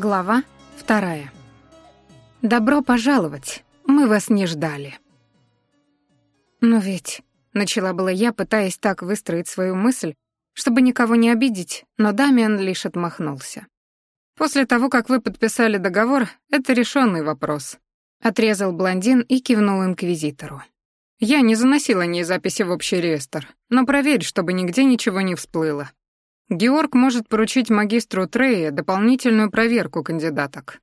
Глава вторая. «Добро пожаловать, мы вас не ждали». «Но ведь...» — начала была я, пытаясь так выстроить свою мысль, чтобы никого не обидеть, но Дамиан лишь отмахнулся. «После того, как вы подписали договор, это решенный вопрос», — отрезал блондин и кивнул инквизитору. «Я не заносила ни записи в общий реестр, но проверь, чтобы нигде ничего не всплыло. Георг может поручить магистру Трея дополнительную проверку кандидаток.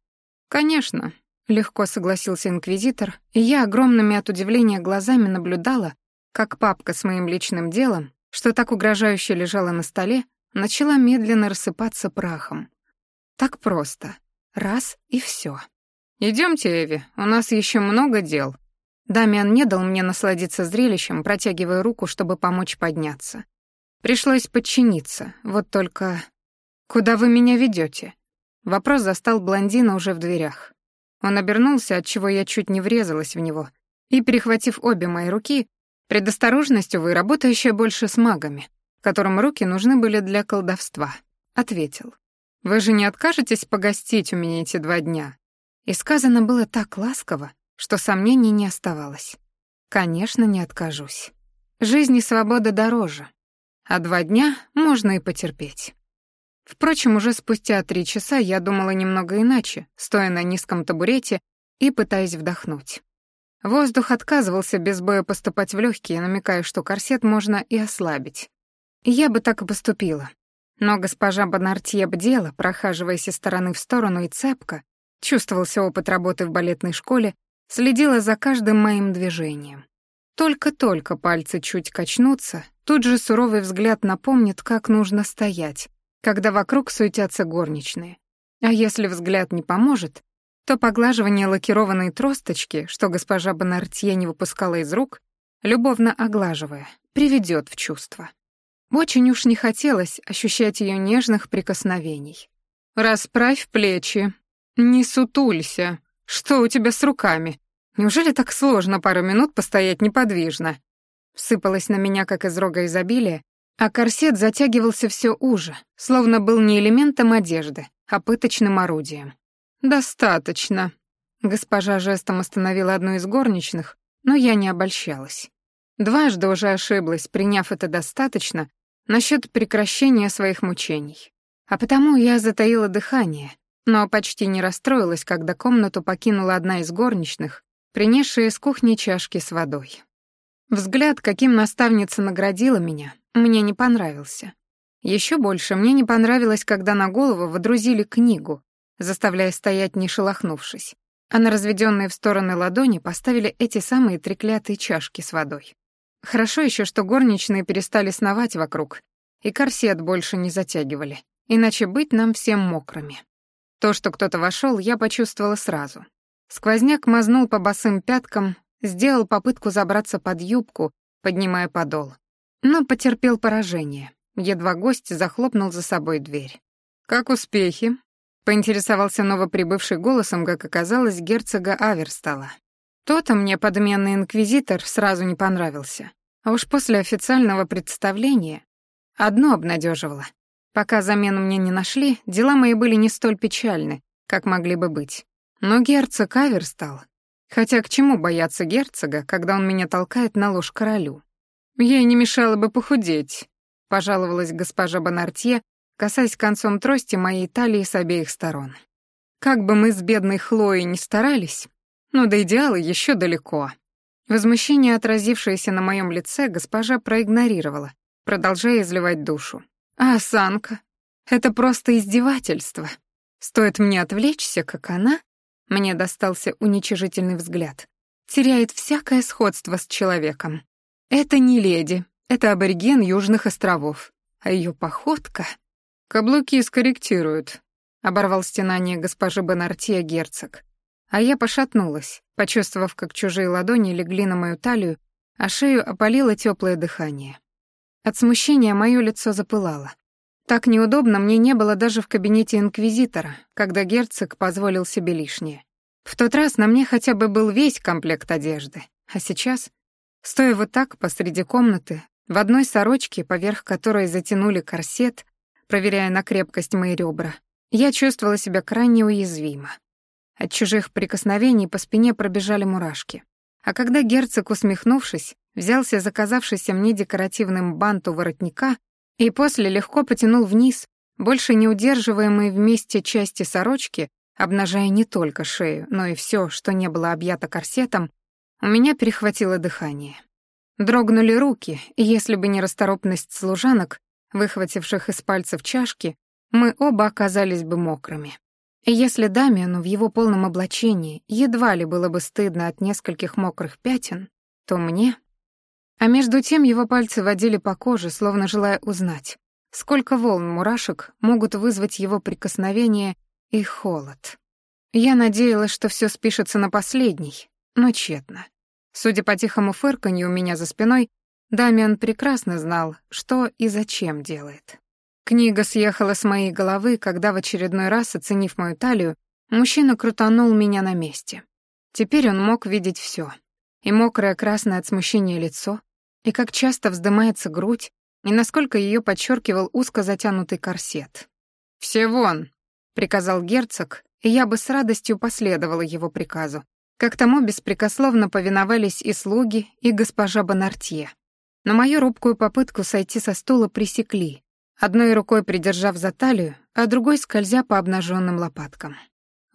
Конечно, легко согласился инквизитор, и я огромными от удивления глазами наблюдала, как папка с моим личным делом, что так угрожающе лежала на столе, начала медленно рассыпаться прахом. Так просто. Раз и все. Идемте, Эви, у нас еще много дел. Дамиан не дал мне насладиться зрелищем, протягивая руку, чтобы помочь подняться. Пришлось подчиниться, вот только... «Куда вы меня ведете? Вопрос застал блондина уже в дверях. Он обернулся, отчего я чуть не врезалась в него, и, перехватив обе мои руки, предосторожностью вы, работающая больше с магами, которым руки нужны были для колдовства, ответил. «Вы же не откажетесь погостить у меня эти два дня?» И сказано было так ласково, что сомнений не оставалось. Конечно, не откажусь. Жизнь и свобода дороже, а два дня можно и потерпеть. Впрочем, уже спустя три часа я думала немного иначе, стоя на низком табурете и пытаясь вдохнуть. Воздух отказывался без боя поступать в легкие, намекая, что корсет можно и ослабить. Я бы так и поступила. Но госпожа Бонартье бдела, прохаживаясь из стороны в сторону и цепко, чувствовался опыт работы в балетной школе, следила за каждым моим движением. Только-только пальцы чуть качнутся, тут же суровый взгляд напомнит, как нужно стоять, когда вокруг суетятся горничные. А если взгляд не поможет, то поглаживание лакированной тросточки, что госпожа Бонартье не выпускала из рук, любовно оглаживая, приведет в чувство. Очень уж не хотелось ощущать ее нежных прикосновений. «Расправь плечи, не сутулься. Что у тебя с руками?» Неужели так сложно пару минут постоять неподвижно? Сыпалось на меня, как из рога изобилия, а корсет затягивался все уже, словно был не элементом одежды, а пыточным орудием. «Достаточно». Госпожа жестом остановила одну из горничных, но я не обольщалась. Дважды уже ошиблась, приняв это достаточно, насчет прекращения своих мучений. А потому я затаила дыхание, но почти не расстроилась, когда комнату покинула одна из горничных принесшая из кухни чашки с водой. Взгляд, каким наставница наградила меня, мне не понравился. Еще больше мне не понравилось, когда на голову водрузили книгу, заставляя стоять не шелохнувшись, а на разведенные в стороны ладони поставили эти самые треклятые чашки с водой. Хорошо еще, что горничные перестали сновать вокруг, и корсет больше не затягивали, иначе быть нам всем мокрыми. То, что кто-то вошел, я почувствовала сразу. Сквозняк мазнул по босым пяткам, сделал попытку забраться под юбку, поднимая подол. Но потерпел поражение. Едва гость захлопнул за собой дверь. «Как успехи?» — поинтересовался новоприбывший голосом, как оказалось, герцога Аверстала. То-то мне подменный инквизитор сразу не понравился. А уж после официального представления одно обнадеживало. Пока замену мне не нашли, дела мои были не столь печальны, как могли бы быть. Но герцог Авер стал. Хотя к чему бояться герцога, когда он меня толкает на ложь королю? Ей не мешало бы похудеть, пожаловалась госпожа Бонартье, касаясь концом трости моей талии с обеих сторон. Как бы мы с бедной Хлоей ни старались, но до идеала еще далеко. Возмущение, отразившееся на моем лице, госпожа проигнорировала, продолжая изливать душу. А осанка? Это просто издевательство. Стоит мне отвлечься, как она мне достался уничижительный взгляд. Теряет всякое сходство с человеком. Это не леди, это абориген Южных островов. А ее походка... Каблуки скорректируют, оборвал стенание госпожи Бонартия герцог. А я пошатнулась, почувствовав, как чужие ладони легли на мою талию, а шею опалило теплое дыхание. От смущения мое лицо запылало. Так неудобно мне не было даже в кабинете инквизитора, когда герцог позволил себе лишнее. В тот раз на мне хотя бы был весь комплект одежды, а сейчас, стоя вот так посреди комнаты, в одной сорочке, поверх которой затянули корсет, проверяя на крепкость мои ребра, Я чувствовала себя крайне уязвимо. От чужих прикосновений по спине пробежали мурашки. А когда герцог, усмехнувшись, взялся за казавшийся мне декоративным банту воротника и после легко потянул вниз, больше не удерживаемые вместе части сорочки, обнажая не только шею, но и все, что не было объято корсетом, у меня перехватило дыхание. Дрогнули руки, и если бы не расторопность служанок, выхвативших из пальцев чашки, мы оба оказались бы мокрыми. И если Дамиану в его полном облачении едва ли было бы стыдно от нескольких мокрых пятен, то мне... А между тем его пальцы водили по коже, словно желая узнать, сколько волн мурашек могут вызвать его прикосновение и холод. Я надеялась, что все спишется на последний, но тщетно. Судя по тихому фырканью у меня за спиной, Дамиан прекрасно знал, что и зачем делает. Книга съехала с моей головы, когда в очередной раз, оценив мою талию, мужчина крутанул меня на месте. Теперь он мог видеть все. И мокрое красное от смущения лицо, и как часто вздымается грудь, и насколько ее подчеркивал узко затянутый корсет. «Все вон!» — приказал герцог, и я бы с радостью последовала его приказу, как тому беспрекословно повиновались и слуги, и госпожа Бонартье. Но мою робкую попытку сойти со стула пресекли, одной рукой придержав за талию, а другой скользя по обнаженным лопаткам.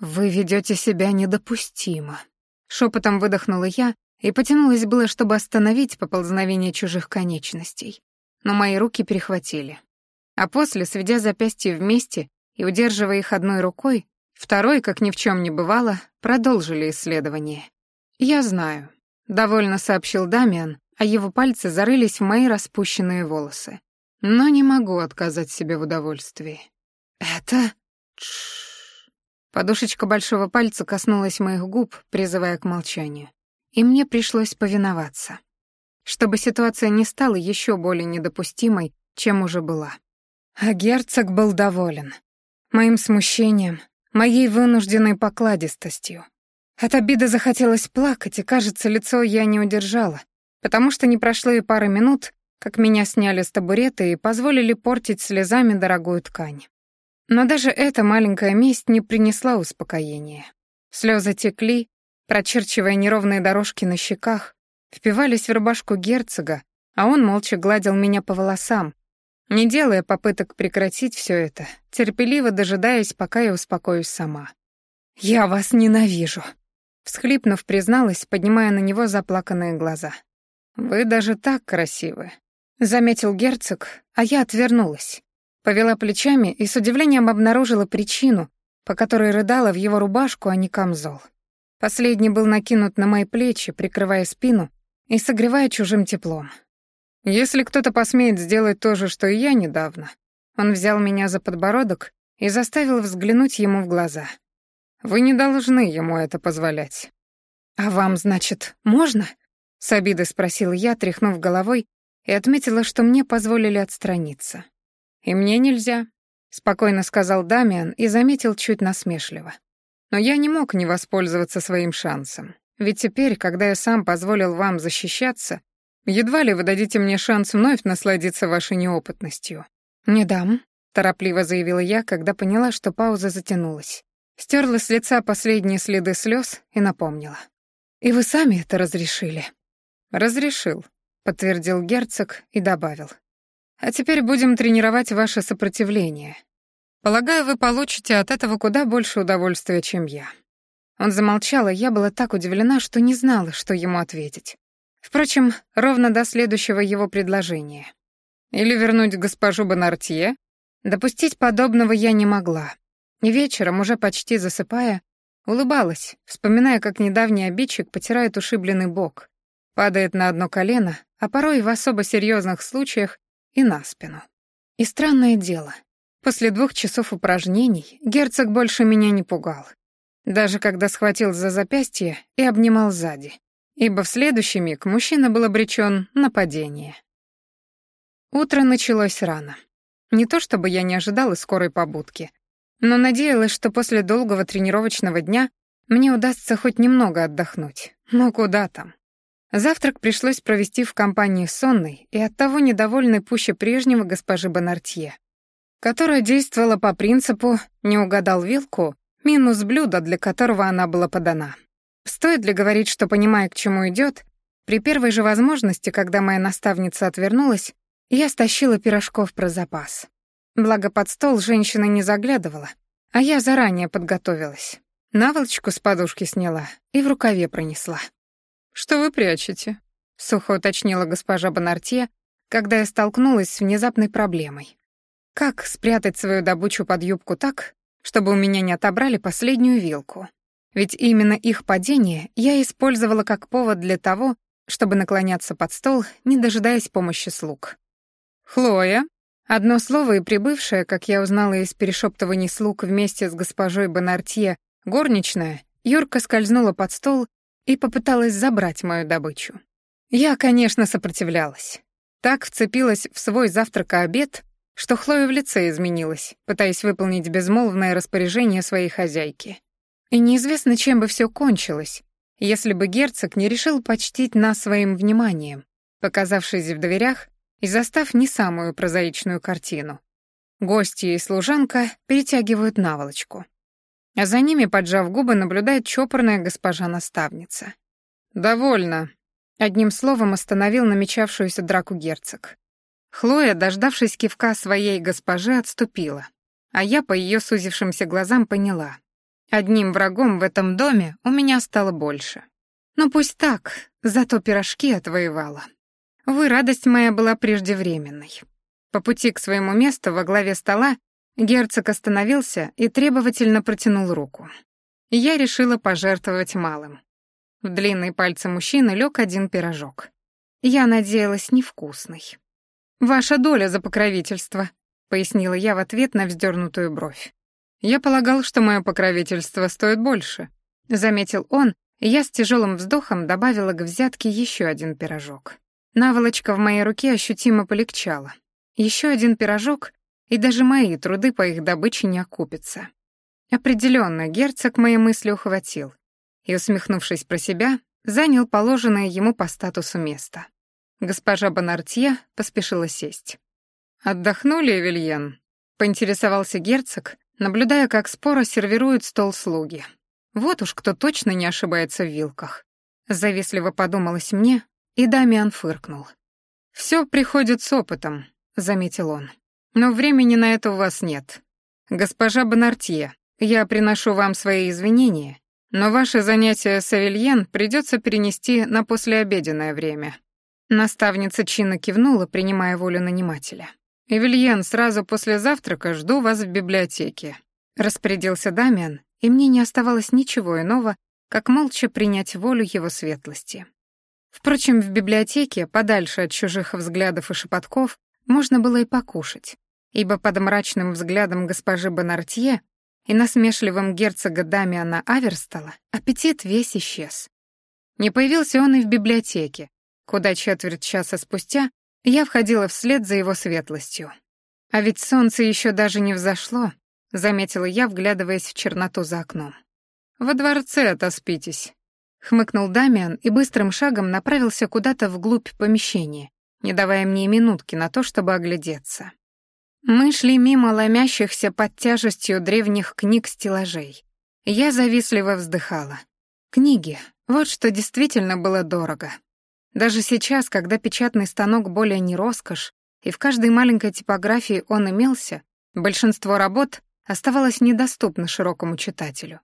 «Вы ведете себя недопустимо», — шепотом выдохнула я и потянулась было, чтобы остановить поползновение чужих конечностей. Но мои руки перехватили. А после, сведя запястья вместе и удерживая их одной рукой, Второй, как ни в чем не бывало, продолжили исследование. «Я знаю», — довольно сообщил Дамиан, а его пальцы зарылись в мои распущенные волосы. «Но не могу отказать себе в удовольствии». «Это...» Подушечка большого пальца коснулась моих губ, призывая к молчанию. И мне пришлось повиноваться. Чтобы ситуация не стала еще более недопустимой, чем уже была. А герцог был доволен. Моим смущением, моей вынужденной покладистостью. От обиды захотелось плакать, и, кажется, лицо я не удержала, потому что не прошло и пары минут, как меня сняли с табурета и позволили портить слезами дорогую ткань. Но даже эта маленькая месть не принесла успокоения. Слезы текли, прочерчивая неровные дорожки на щеках, впивались в рубашку герцога, а он молча гладил меня по волосам, не делая попыток прекратить все это, терпеливо дожидаясь, пока я успокоюсь сама. «Я вас ненавижу», — всхлипнув, призналась, поднимая на него заплаканные глаза. «Вы даже так красивы», — заметил герцог, а я отвернулась. Повела плечами и с удивлением обнаружила причину, по которой рыдала в его рубашку, а не камзол. Последний был накинут на мои плечи, прикрывая спину и согревая чужим теплом. Если кто-то посмеет сделать то же, что и я недавно, он взял меня за подбородок и заставил взглянуть ему в глаза. Вы не должны ему это позволять. А вам, значит, можно? С обидой спросил я, тряхнув головой, и отметила, что мне позволили отстраниться. И мне нельзя, спокойно сказал Дамиан и заметил чуть насмешливо. Но я не мог не воспользоваться своим шансом. Ведь теперь, когда я сам позволил вам защищаться, Едва ли вы дадите мне шанс вновь насладиться вашей неопытностью. Не дам, торопливо заявила я, когда поняла, что пауза затянулась. Стерла с лица последние следы слез и напомнила. И вы сами это разрешили. Разрешил, подтвердил герцог и добавил. А теперь будем тренировать ваше сопротивление. Полагаю, вы получите от этого куда больше удовольствия, чем я. Он замолчал, и я была так удивлена, что не знала, что ему ответить. Впрочем, ровно до следующего его предложения. Или вернуть госпожу Бонартье? Допустить подобного я не могла. Вечером, уже почти засыпая, улыбалась, вспоминая, как недавний обидчик потирает ушибленный бок, падает на одно колено, а порой в особо серьезных случаях и на спину. И странное дело, после двух часов упражнений герцог больше меня не пугал. Даже когда схватил за запястье и обнимал сзади ибо в следующий миг мужчина был обречен на падение. Утро началось рано. Не то чтобы я не ожидала скорой побудки, но надеялась, что после долгого тренировочного дня мне удастся хоть немного отдохнуть. Но куда там? Завтрак пришлось провести в компании сонной и оттого недовольной пуще прежнего госпожи Бонартье. Которая действовала по принципу «не угадал вилку» минус блюдо, для которого она была подана. Стоит ли говорить, что, понимая, к чему идет, при первой же возможности, когда моя наставница отвернулась, я стащила пирожков про запас. Благо под стол женщина не заглядывала, а я заранее подготовилась. Наволочку с подушки сняла и в рукаве пронесла. «Что вы прячете?» — сухо уточнила госпожа Бонартье, когда я столкнулась с внезапной проблемой. Как спрятать свою добычу под юбку так, чтобы у меня не отобрали последнюю вилку? Ведь именно их падение я использовала как повод для того, чтобы наклоняться под стол, не дожидаясь помощи слуг. «Хлоя?» Одно слово и прибывшая, как я узнала из перешептываний слуг вместе с госпожой Бонартье, горничная, Юрка скользнула под стол и попыталась забрать мою добычу. Я, конечно, сопротивлялась. Так вцепилась в свой завтрак-обед, что Хлоя в лице изменилась, пытаясь выполнить безмолвное распоряжение своей хозяйки. И неизвестно, чем бы все кончилось, если бы герцог не решил почтить нас своим вниманием, показавшись в дверях и застав не самую прозаичную картину. Гости и служанка перетягивают наволочку. А за ними, поджав губы, наблюдает чопорная госпожа-наставница. «Довольно», — одним словом остановил намечавшуюся драку герцог. Хлоя, дождавшись кивка своей госпожи, отступила, а я по ее сузившимся глазам поняла. Одним врагом в этом доме у меня стало больше. Но пусть так, зато пирожки отвоевала. Вы, радость моя была преждевременной. По пути к своему месту во главе стола герцог остановился и требовательно протянул руку. Я решила пожертвовать малым. В длинные пальцы мужчины лег один пирожок. Я надеялась, невкусный. «Ваша доля за покровительство», — пояснила я в ответ на вздернутую бровь. «Я полагал, что мое покровительство стоит больше», — заметил он, и я с тяжелым вздохом добавила к взятке еще один пирожок. Наволочка в моей руке ощутимо полегчала. Еще один пирожок, и даже мои труды по их добыче не окупятся. Определенно, герцог мои мысли ухватил и, усмехнувшись про себя, занял положенное ему по статусу место. Госпожа Бонартье поспешила сесть. «Отдохнули, Эвельен?» — поинтересовался герцог, наблюдая, как споро сервируют стол слуги. Вот уж кто точно не ошибается в вилках. Завистливо подумалось мне, и Дамиан фыркнул. «Все приходит с опытом», — заметил он. «Но времени на это у вас нет. Госпожа Бонартье, я приношу вам свои извинения, но ваше занятие с Авельен придется перенести на послеобеденное время. Наставница чинно кивнула, принимая волю нанимателя. «Эвельен, сразу после завтрака жду вас в библиотеке», — распорядился Дамиан, и мне не оставалось ничего иного, как молча принять волю его светлости. Впрочем, в библиотеке, подальше от чужих взглядов и шепотков, можно было и покушать, ибо под мрачным взглядом госпожи Бонартье и насмешливым герцога Дамиана Аверстала аппетит весь исчез. Не появился он и в библиотеке, куда четверть часа спустя я входила вслед за его светлостью. А ведь солнце еще даже не взошло, заметила я, вглядываясь в черноту за окном. Во дворце отоспитесь, хмыкнул Дамиан и быстрым шагом направился куда-то вглубь помещения, не давая мне минутки на то, чтобы оглядеться. Мы шли мимо ломящихся под тяжестью древних книг стеллажей. Я завистливо вздыхала. Книги — вот что действительно было дорого. Даже сейчас, когда печатный станок более не роскошь, и в каждой маленькой типографии он имелся, большинство работ оставалось недоступно широкому читателю.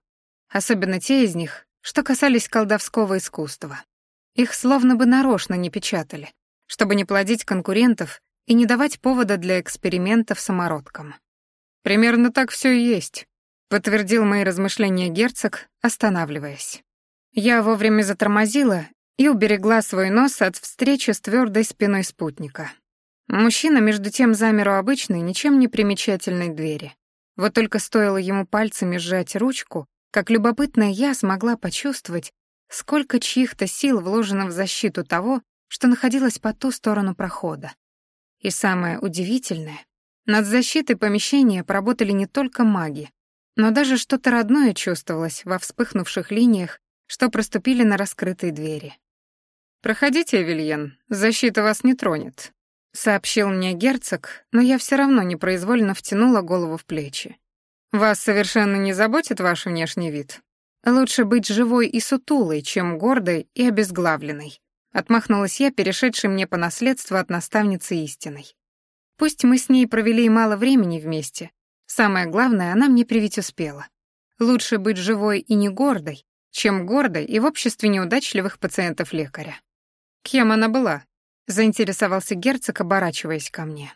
Особенно те из них, что касались колдовского искусства. Их словно бы нарочно не печатали, чтобы не плодить конкурентов и не давать повода для экспериментов самородкам. «Примерно так все и есть», — подтвердил мои размышления герцог, останавливаясь. Я вовремя затормозила и уберегла свой нос от встречи с твердой спиной спутника. Мужчина, между тем, замер у обычной, ничем не примечательной двери. Вот только стоило ему пальцами сжать ручку, как любопытная я смогла почувствовать, сколько чьих-то сил вложено в защиту того, что находилось по ту сторону прохода. И самое удивительное, над защитой помещения поработали не только маги, но даже что-то родное чувствовалось во вспыхнувших линиях, что проступили на раскрытой двери. «Проходите, Эвельен, защита вас не тронет», — сообщил мне герцог, но я все равно непроизвольно втянула голову в плечи. «Вас совершенно не заботит ваш внешний вид? Лучше быть живой и сутулой, чем гордой и обезглавленной», — отмахнулась я, перешедшей мне по наследству от наставницы истиной. Пусть мы с ней провели мало времени вместе, самое главное, она мне привить успела. Лучше быть живой и не гордой, чем гордой и в обществе неудачливых пациентов лекаря. Кем она была? заинтересовался герцог, оборачиваясь ко мне.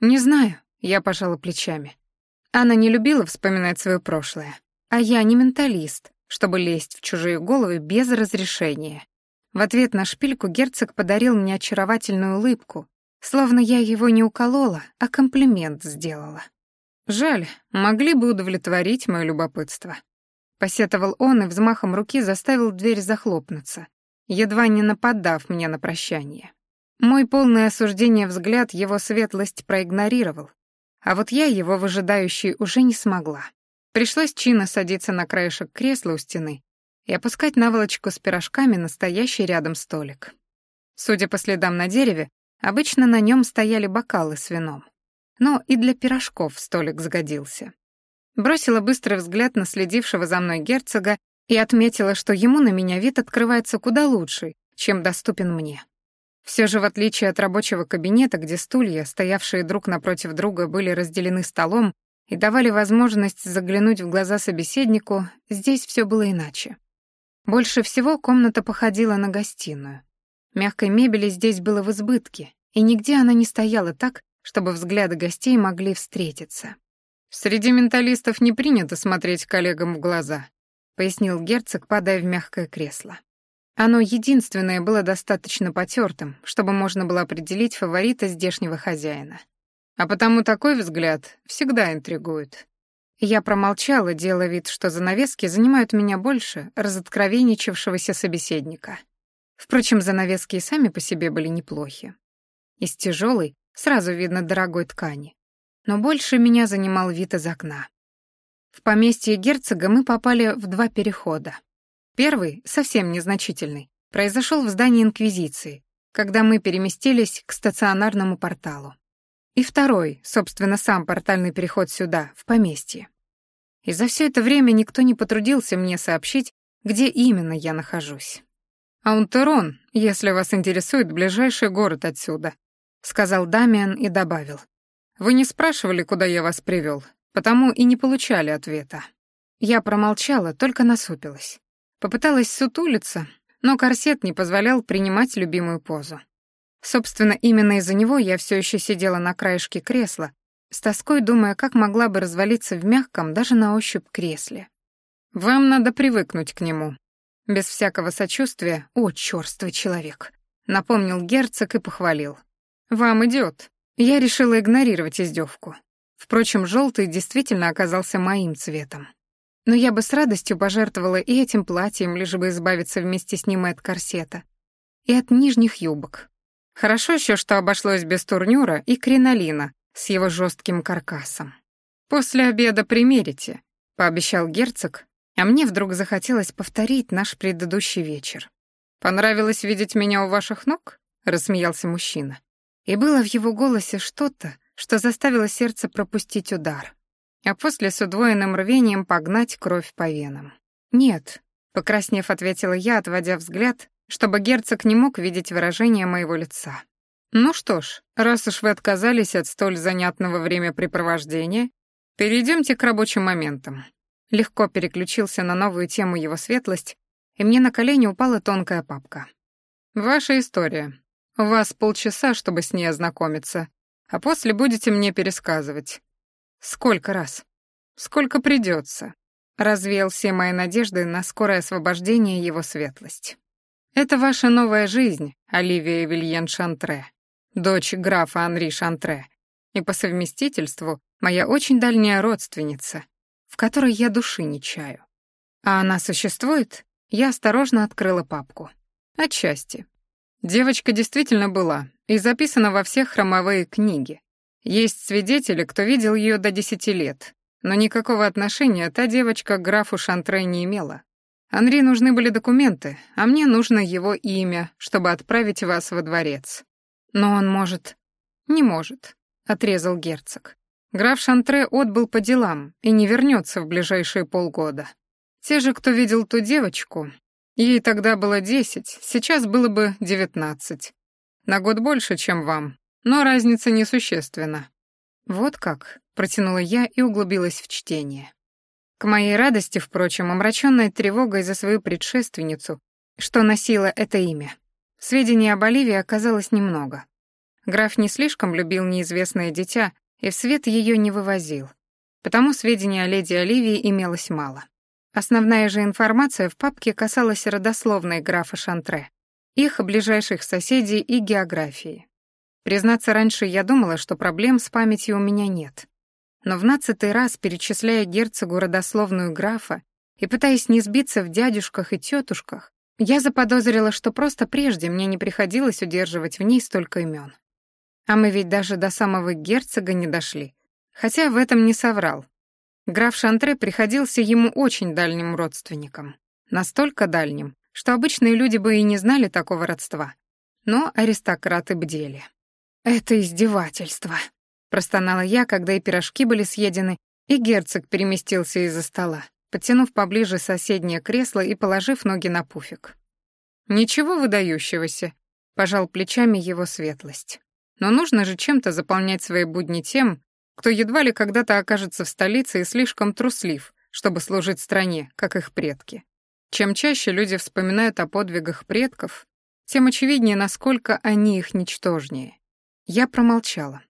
Не знаю, я пожала плечами. Она не любила вспоминать свое прошлое, а я не менталист, чтобы лезть в чужие головы без разрешения. В ответ на шпильку герцог подарил мне очаровательную улыбку, словно я его не уколола, а комплимент сделала. Жаль, могли бы удовлетворить моё любопытство. Посетовал он и взмахом руки заставил дверь захлопнуться, едва не нападав мне на прощание. Мой полное осуждение взгляд его светлость проигнорировал, а вот я его выжидающий уже не смогла. Пришлось чинно садиться на краешек кресла у стены и опускать наволочку с пирожками на стоящий рядом столик. Судя по следам на дереве, обычно на нем стояли бокалы с вином. Но и для пирожков столик сгодился. Бросила быстрый взгляд на следившего за мной герцога и отметила, что ему на меня вид открывается куда лучше, чем доступен мне. Все же, в отличие от рабочего кабинета, где стулья, стоявшие друг напротив друга, были разделены столом и давали возможность заглянуть в глаза собеседнику, здесь все было иначе. Больше всего комната походила на гостиную. Мягкой мебели здесь было в избытке, и нигде она не стояла так, чтобы взгляды гостей могли встретиться. «Среди менталистов не принято смотреть коллегам в глаза», — пояснил герцог, падая в мягкое кресло. Оно единственное было достаточно потертым, чтобы можно было определить фаворита здешнего хозяина. А потому такой взгляд всегда интригует. Я промолчала, делая вид, что занавески занимают меня больше разоткровенничавшегося собеседника. Впрочем, занавески и сами по себе были неплохи. Из тяжелой, сразу видно дорогой ткани. Но больше меня занимал вид из окна. В поместье герцога мы попали в два перехода. Первый, совсем незначительный, произошел в здании Инквизиции, когда мы переместились к стационарному порталу. И второй, собственно, сам портальный переход сюда, в поместье. И за все это время никто не потрудился мне сообщить, где именно я нахожусь. «Аунтерон, если вас интересует ближайший город отсюда», — сказал Дамиан и добавил. «Вы не спрашивали, куда я вас привел, потому и не получали ответа». Я промолчала, только насупилась. Попыталась сутулиться, но корсет не позволял принимать любимую позу. Собственно, именно из-за него я все еще сидела на краешке кресла, с тоской думая, как могла бы развалиться в мягком, даже на ощупь кресле. «Вам надо привыкнуть к нему». Без всякого сочувствия, о, чёрствый человек, напомнил герцог и похвалил. «Вам идет. Я решила игнорировать издевку. Впрочем, желтый действительно оказался моим цветом. Но я бы с радостью пожертвовала и этим платьем, лишь бы избавиться вместе с ним и от корсета, и от нижних юбок. Хорошо еще, что обошлось без турнюра и кринолина с его жестким каркасом. «После обеда примерите», — пообещал герцог, а мне вдруг захотелось повторить наш предыдущий вечер. «Понравилось видеть меня у ваших ног?» — рассмеялся мужчина. И было в его голосе что-то, что заставило сердце пропустить удар а после с удвоенным рвением погнать кровь по венам. «Нет», — покраснев, ответила я, отводя взгляд, чтобы герцог не мог видеть выражение моего лица. «Ну что ж, раз уж вы отказались от столь занятного времяпрепровождения, перейдемте к рабочим моментам». Легко переключился на новую тему его светлость, и мне на колени упала тонкая папка. «Ваша история. У вас полчаса, чтобы с ней ознакомиться, а после будете мне пересказывать. Сколько раз? Сколько придется? Развеял все мои надежды на скорое освобождение его светлость. Это ваша новая жизнь, Оливия Вильен Шантре, дочь графа Анри Шантре, и по совместительству моя очень дальняя родственница, в которой я души не чаю. А она существует? Я осторожно открыла папку. Отчасти. Девочка действительно была и записана во всех хромовые книги, есть свидетели, кто видел ее до десяти лет, но никакого отношения та девочка к графу Шантре не имела. Анри нужны были документы, а мне нужно его имя, чтобы отправить вас во дворец. Но он может... «Не может», — отрезал герцог. «Граф Шантре отбыл по делам и не вернется в ближайшие полгода. Те же, кто видел ту девочку, ей тогда было десять, сейчас было бы девятнадцать. На год больше, чем вам, но разница несущественна». «Вот как», — протянула я и углубилась в чтение. К моей радости, впрочем, омраченная тревогой за свою предшественницу, что носила это имя. Сведений об Оливии оказалось немного. Граф не слишком любил неизвестное дитя и в свет ее не вывозил. Потому сведений о леди Оливии имелось мало. Основная же информация в папке касалась родословной графа Шантре, их ближайших соседей и географии. Признаться, раньше я думала, что проблем с памятью у меня нет. Но в нацатый раз, перечисляя герцогу родословную графа и пытаясь не сбиться в дядюшках и тетушках, я заподозрила, что просто прежде мне не приходилось удерживать в ней столько имен. А мы ведь даже до самого герцога не дошли. Хотя в этом не соврал. Граф Шантре приходился ему очень дальним родственником. Настолько дальним, что обычные люди бы и не знали такого родства. Но аристократы бдели. «Это издевательство», — простонала я, когда и пирожки были съедены, и герцог переместился из-за стола, подтянув поближе соседнее кресло и положив ноги на пуфик. «Ничего выдающегося», — пожал плечами его светлость. Но нужно же чем-то заполнять свои будни тем, кто едва ли когда-то окажется в столице и слишком труслив, чтобы служить стране, как их предки. Чем чаще люди вспоминают о подвигах предков, тем очевиднее, насколько они их ничтожнее. Я промолчала.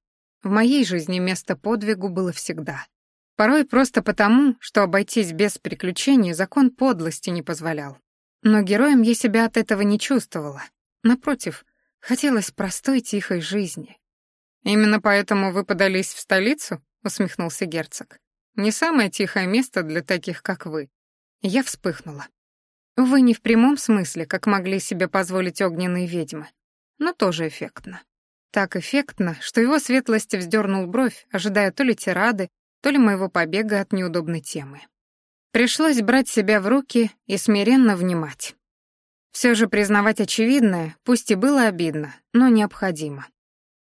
В моей жизни место подвигу было всегда. Порой просто потому, что обойтись без приключений закон подлости не позволял. Но героем я себя от этого не чувствовала. Напротив, Хотелось простой тихой жизни. «Именно поэтому вы подались в столицу?» — усмехнулся герцог. «Не самое тихое место для таких, как вы». Я вспыхнула. Вы не в прямом смысле, как могли себе позволить огненные ведьмы, но тоже эффектно. Так эффектно, что его светлость вздернул бровь, ожидая то ли тирады, то ли моего побега от неудобной темы. Пришлось брать себя в руки и смиренно внимать. Все же признавать очевидное, пусть и было обидно, но необходимо.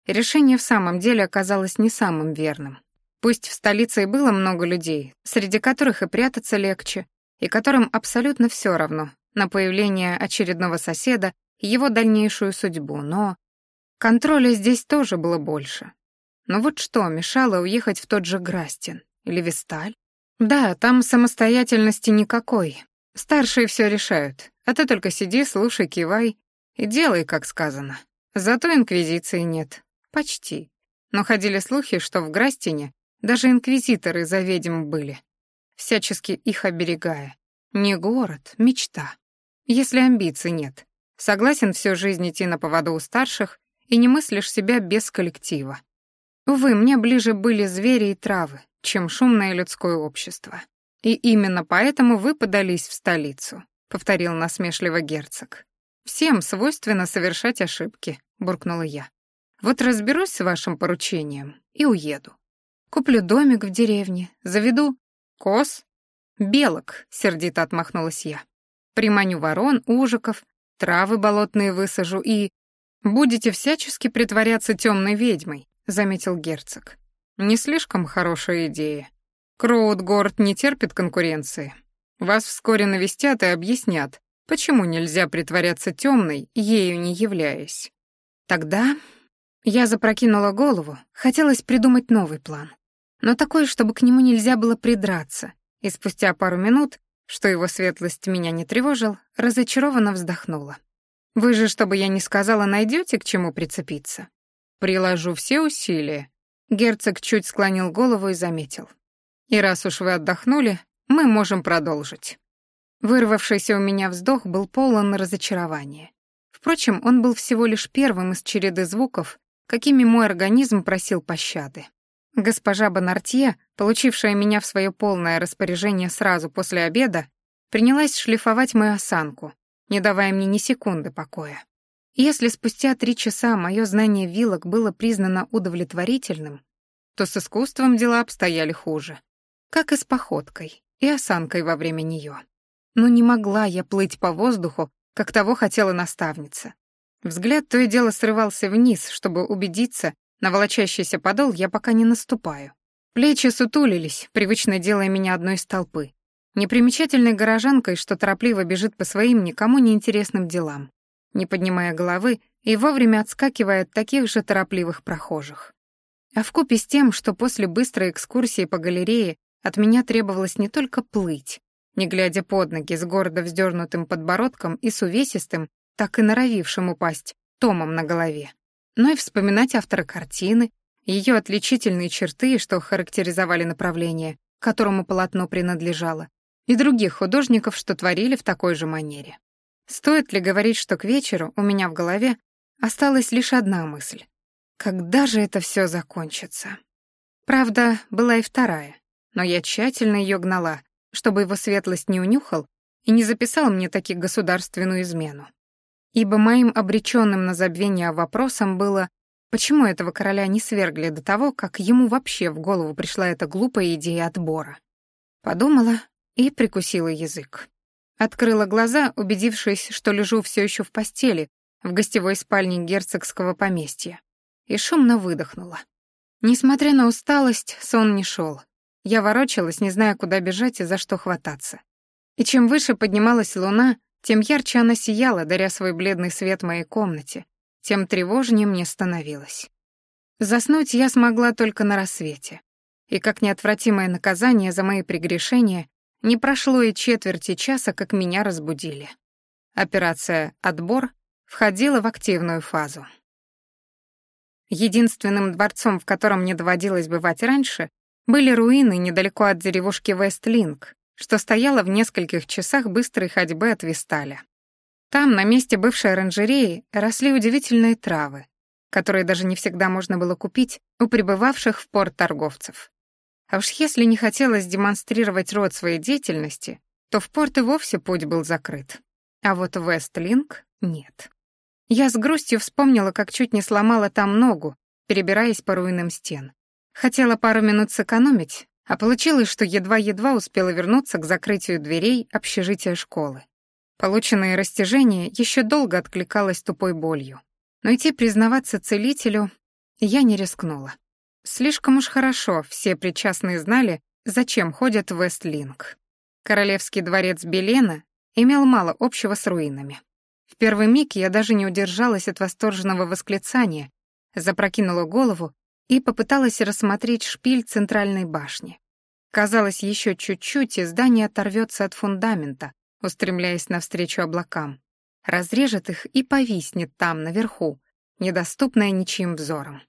Решение в самом деле оказалось не самым верным. Пусть в столице и было много людей, среди которых и прятаться легче, и которым абсолютно все равно на появление очередного соседа и его дальнейшую судьбу, но контроля здесь тоже было больше. Но вот что мешало уехать в тот же Грастин или Весталь? Да, там самостоятельности никакой. Старшие все решают, а ты только сиди, слушай, кивай и делай, как сказано. Зато инквизиции нет. Почти. Но ходили слухи, что в Грастине даже инквизиторы за ведьм были, всячески их оберегая. Не город, мечта. Если амбиций нет. Согласен всю жизнь идти на поводу у старших и не мыслишь себя без коллектива. Увы, мне ближе были звери и травы, чем шумное людское общество. И именно поэтому вы подались в столицу. — повторил насмешливо герцог. «Всем свойственно совершать ошибки», — буркнула я. «Вот разберусь с вашим поручением и уеду. Куплю домик в деревне, заведу коз, белок», — сердито отмахнулась я. «Приманю ворон, ужиков, травы болотные высажу и...» «Будете всячески притворяться темной ведьмой», — заметил герцог. «Не слишком хорошая идея. Кроудгорд не терпит конкуренции. Вас вскоре навестят и объяснят, почему нельзя притворяться темной, ею не являясь. Тогда я запрокинула голову, хотелось придумать новый план. Но такой, чтобы к нему нельзя было придраться, и спустя пару минут, что его светлость меня не тревожил, разочарованно вздохнула. «Вы же, чтобы я не сказала, найдете к чему прицепиться?» «Приложу все усилия». Герцог чуть склонил голову и заметил. «И раз уж вы отдохнули, мы можем продолжить». Вырвавшийся у меня вздох был полон разочарования. Впрочем, он был всего лишь первым из череды звуков, какими мой организм просил пощады. Госпожа Бонартье, получившая меня в свое полное распоряжение сразу после обеда, принялась шлифовать мою осанку, не давая мне ни секунды покоя. Если спустя три часа мое знание вилок было признано удовлетворительным, то с искусством дела обстояли хуже. Как и с походкой и осанкой во время нее. Но не могла я плыть по воздуху, как того хотела наставница. Взгляд то и дело срывался вниз, чтобы убедиться, На волочащийся подол я пока не наступаю. Плечи сутулились, привычно делая меня одной из толпы. Непримечательной горожанкой, что торопливо бежит по своим никому не интересным делам, не поднимая головы и вовремя отскакивая от таких же торопливых прохожих. А вкупе с тем, что после быстрой экскурсии по галерее от меня требовалось не только плыть, не глядя под ноги с гордо вздернутым подбородком и с увесистым, так и норовившим упасть, томом на голове, но и вспоминать автора картины, ее отличительные черты, что характеризовали направление, которому полотно принадлежало, и других художников, что творили в такой же манере. Стоит ли говорить, что к вечеру у меня в голове осталась лишь одна мысль. Когда же это все закончится? Правда, была и вторая, но я тщательно ее гнала, чтобы его светлость не унюхал и не записал мне таки государственную измену. Ибо моим обреченным на забвение вопросом было, почему этого короля не свергли до того, как ему вообще в голову пришла эта глупая идея отбора. Подумала и прикусила язык. Открыла глаза, убедившись, что лежу все еще в постели, в гостевой спальне герцогского поместья, и шумно выдохнула. Несмотря на усталость, сон не шел. Я ворочалась, не зная, куда бежать и за что хвататься. И чем выше поднималась луна, тем ярче она сияла, даря свой бледный свет моей комнате, тем тревожнее мне становилось. Заснуть я смогла только на рассвете. И как неотвратимое наказание за мои прегрешения, не прошло и четверти часа, как меня разбудили. Операция «Отбор» входила в активную фазу. Единственным дворцом, в котором мне доводилось бывать раньше, были руины недалеко от деревушки Вестлинг, что стояла в нескольких часах быстрой ходьбы от Висталя. Там, на месте бывшей оранжереи, росли удивительные травы, которые даже не всегда можно было купить у прибывавших в порт торговцев. А уж если не хотелось демонстрировать род своей деятельности, то в порт и вовсе путь был закрыт. А вот в Вестлинг — нет. Я с грустью вспомнила, как чуть не сломала там ногу, перебираясь по руинам стен. Хотела пару минут сэкономить, а получилось, что едва-едва успела вернуться к закрытию дверей общежития школы. Полученное растяжение еще долго откликалось тупой болью. Но идти признаваться целителю я не рискнула. Слишком уж хорошо все причастные знали, зачем ходят в Вестлинг. Королевский дворец Белена имел мало общего с руинами. В первый миг я даже не удержалась от восторженного восклицания, запрокинула голову и попыталась рассмотреть шпиль центральной башни. Казалось, еще чуть-чуть, и здание оторвется от фундамента, устремляясь навстречу облакам, разрежет их и повиснет там, наверху, недоступное ничьим взором.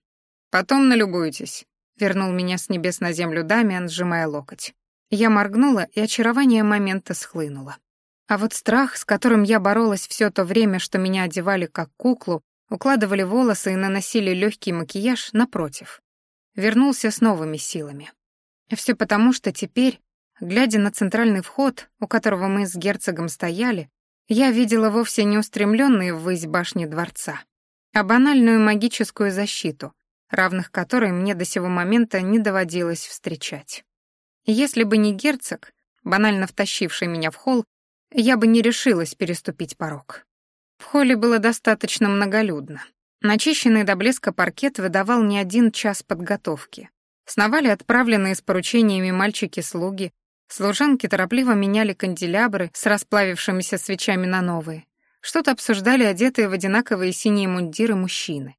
«Потом налюбуйтесь», — вернул меня с небес на землю Дамиан, сжимая локоть. Я моргнула, и очарование момента схлынуло. А вот страх, с которым я боролась все то время, что меня одевали как куклу, укладывали волосы и наносили легкий макияж, напротив. Вернулся с новыми силами. Все потому, что теперь, глядя на центральный вход, у которого мы с герцогом стояли, я видела вовсе не устремленные ввысь башни дворца, а банальную магическую защиту, равных которой мне до сего момента не доводилось встречать. Если бы не герцог, банально втащивший меня в холл, я бы не решилась переступить порог. В холле было достаточно многолюдно. Начищенный до блеска паркет выдавал не один час подготовки. Сновали отправленные с поручениями мальчики-слуги, служанки торопливо меняли канделябры с расплавившимися свечами на новые. Что-то обсуждали одетые в одинаковые синие мундиры мужчины.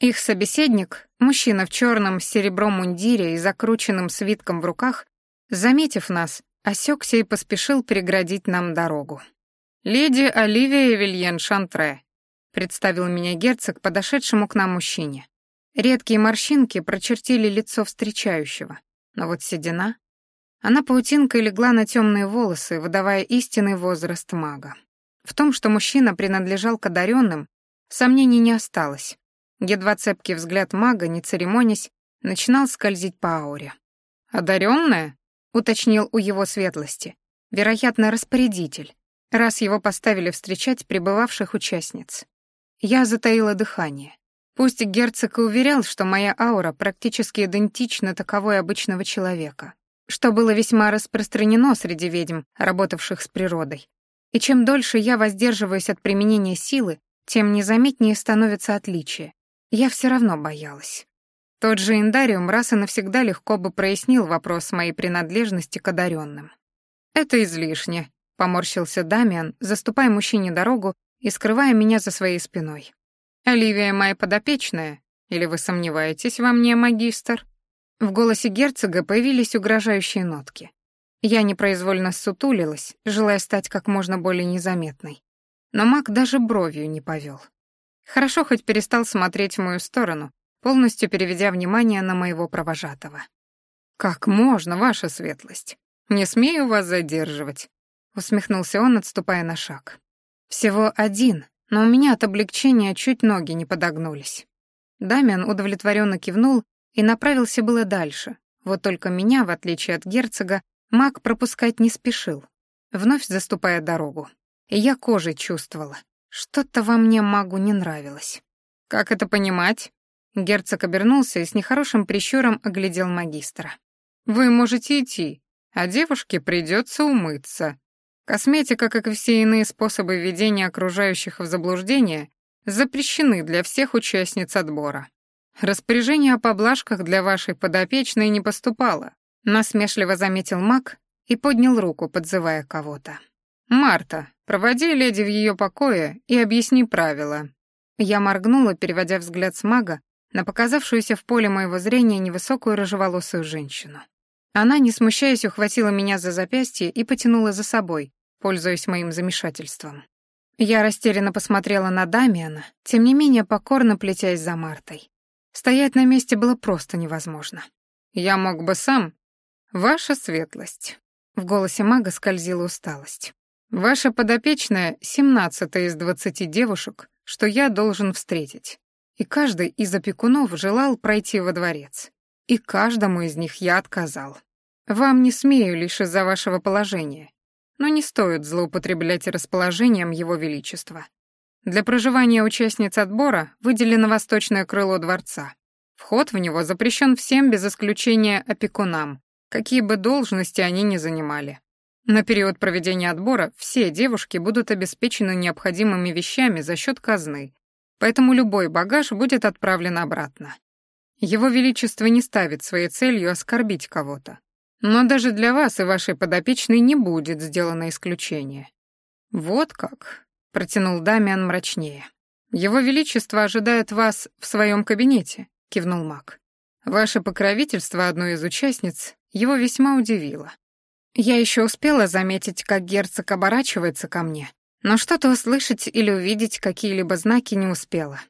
Их собеседник, мужчина в черном с серебром мундире и закрученным свитком в руках, заметив нас, осекся и поспешил переградить нам дорогу. «Леди Оливия Эвельен Шантре», — представил меня герцог, подошедшему к нам мужчине. Редкие морщинки прочертили лицо встречающего, но вот седина... Она паутинкой легла на темные волосы, выдавая истинный возраст мага. В том, что мужчина принадлежал к одаренным, сомнений не осталось. Едва цепкий взгляд мага, не церемонясь, начинал скользить по ауре. «Одаренная?» — уточнил у его светлости. «Вероятно, распорядитель раз его поставили встречать прибывавших участниц. Я затаила дыхание. Пусть герцог и уверял, что моя аура практически идентична таковой обычного человека, что было весьма распространено среди ведьм, работавших с природой. И чем дольше я воздерживаюсь от применения силы, тем незаметнее становится отличие. Я все равно боялась. Тот же Индариум раз и навсегда легко бы прояснил вопрос моей принадлежности к одаренным. «Это излишне», — поморщился Дамиан, заступая мужчине дорогу и скрывая меня за своей спиной. «Оливия моя подопечная? Или вы сомневаетесь во мне, магистр?» В голосе герцога появились угрожающие нотки. Я непроизвольно сутулилась, желая стать как можно более незаметной. Но маг даже бровью не повел. Хорошо хоть перестал смотреть в мою сторону, полностью переведя внимание на моего провожатого. «Как можно, ваша светлость? Не смею вас задерживать», — усмехнулся он, отступая на шаг. «Всего один, но у меня от облегчения чуть ноги не подогнулись». Дамиан удовлетворенно кивнул и направился было дальше, вот только меня, в отличие от герцога, маг пропускать не спешил, вновь заступая дорогу. И я кожей чувствовала, что-то во мне магу не нравилось. «Как это понимать?» Герцог обернулся и с нехорошим прищуром оглядел магистра. «Вы можете идти, а девушке придется умыться. Косметика, как и все иные способы введения окружающих в заблуждение, запрещены для всех участниц отбора. Распоряжение о поблажках для вашей подопечной не поступало», насмешливо заметил маг и поднял руку, подзывая кого-то. «Марта, проводи леди в ее покое и объясни правила». Я моргнула, переводя взгляд с мага на показавшуюся в поле моего зрения невысокую рыжеволосую женщину. Она, не смущаясь, ухватила меня за запястье и потянула за собой, пользуясь моим замешательством. Я растерянно посмотрела на Дамиана, тем не менее покорно плетясь за Мартой. Стоять на месте было просто невозможно. «Я мог бы сам...» «Ваша светлость». В голосе мага скользила усталость. «Ваша подопечная — семнадцатая из двадцати девушек, что я должен встретить и каждый из опекунов желал пройти во дворец. И каждому из них я отказал. Вам не смею лишь из-за вашего положения, но не стоит злоупотреблять расположением Его Величества. Для проживания участниц отбора выделено восточное крыло дворца. Вход в него запрещен всем без исключения опекунам, какие бы должности они ни занимали. На период проведения отбора все девушки будут обеспечены необходимыми вещами за счет казны, поэтому любой багаж будет отправлен обратно. Его Величество не ставит своей целью оскорбить кого-то. Но даже для вас и вашей подопечной не будет сделано исключение. Вот как, протянул Дамиан мрачнее. Его Величество ожидает вас в своем кабинете, кивнул Мак. Ваше покровительство одной из участниц его весьма удивило. Я еще успела заметить, как герцог оборачивается ко мне, но что-то услышать или увидеть какие-либо знаки не успела.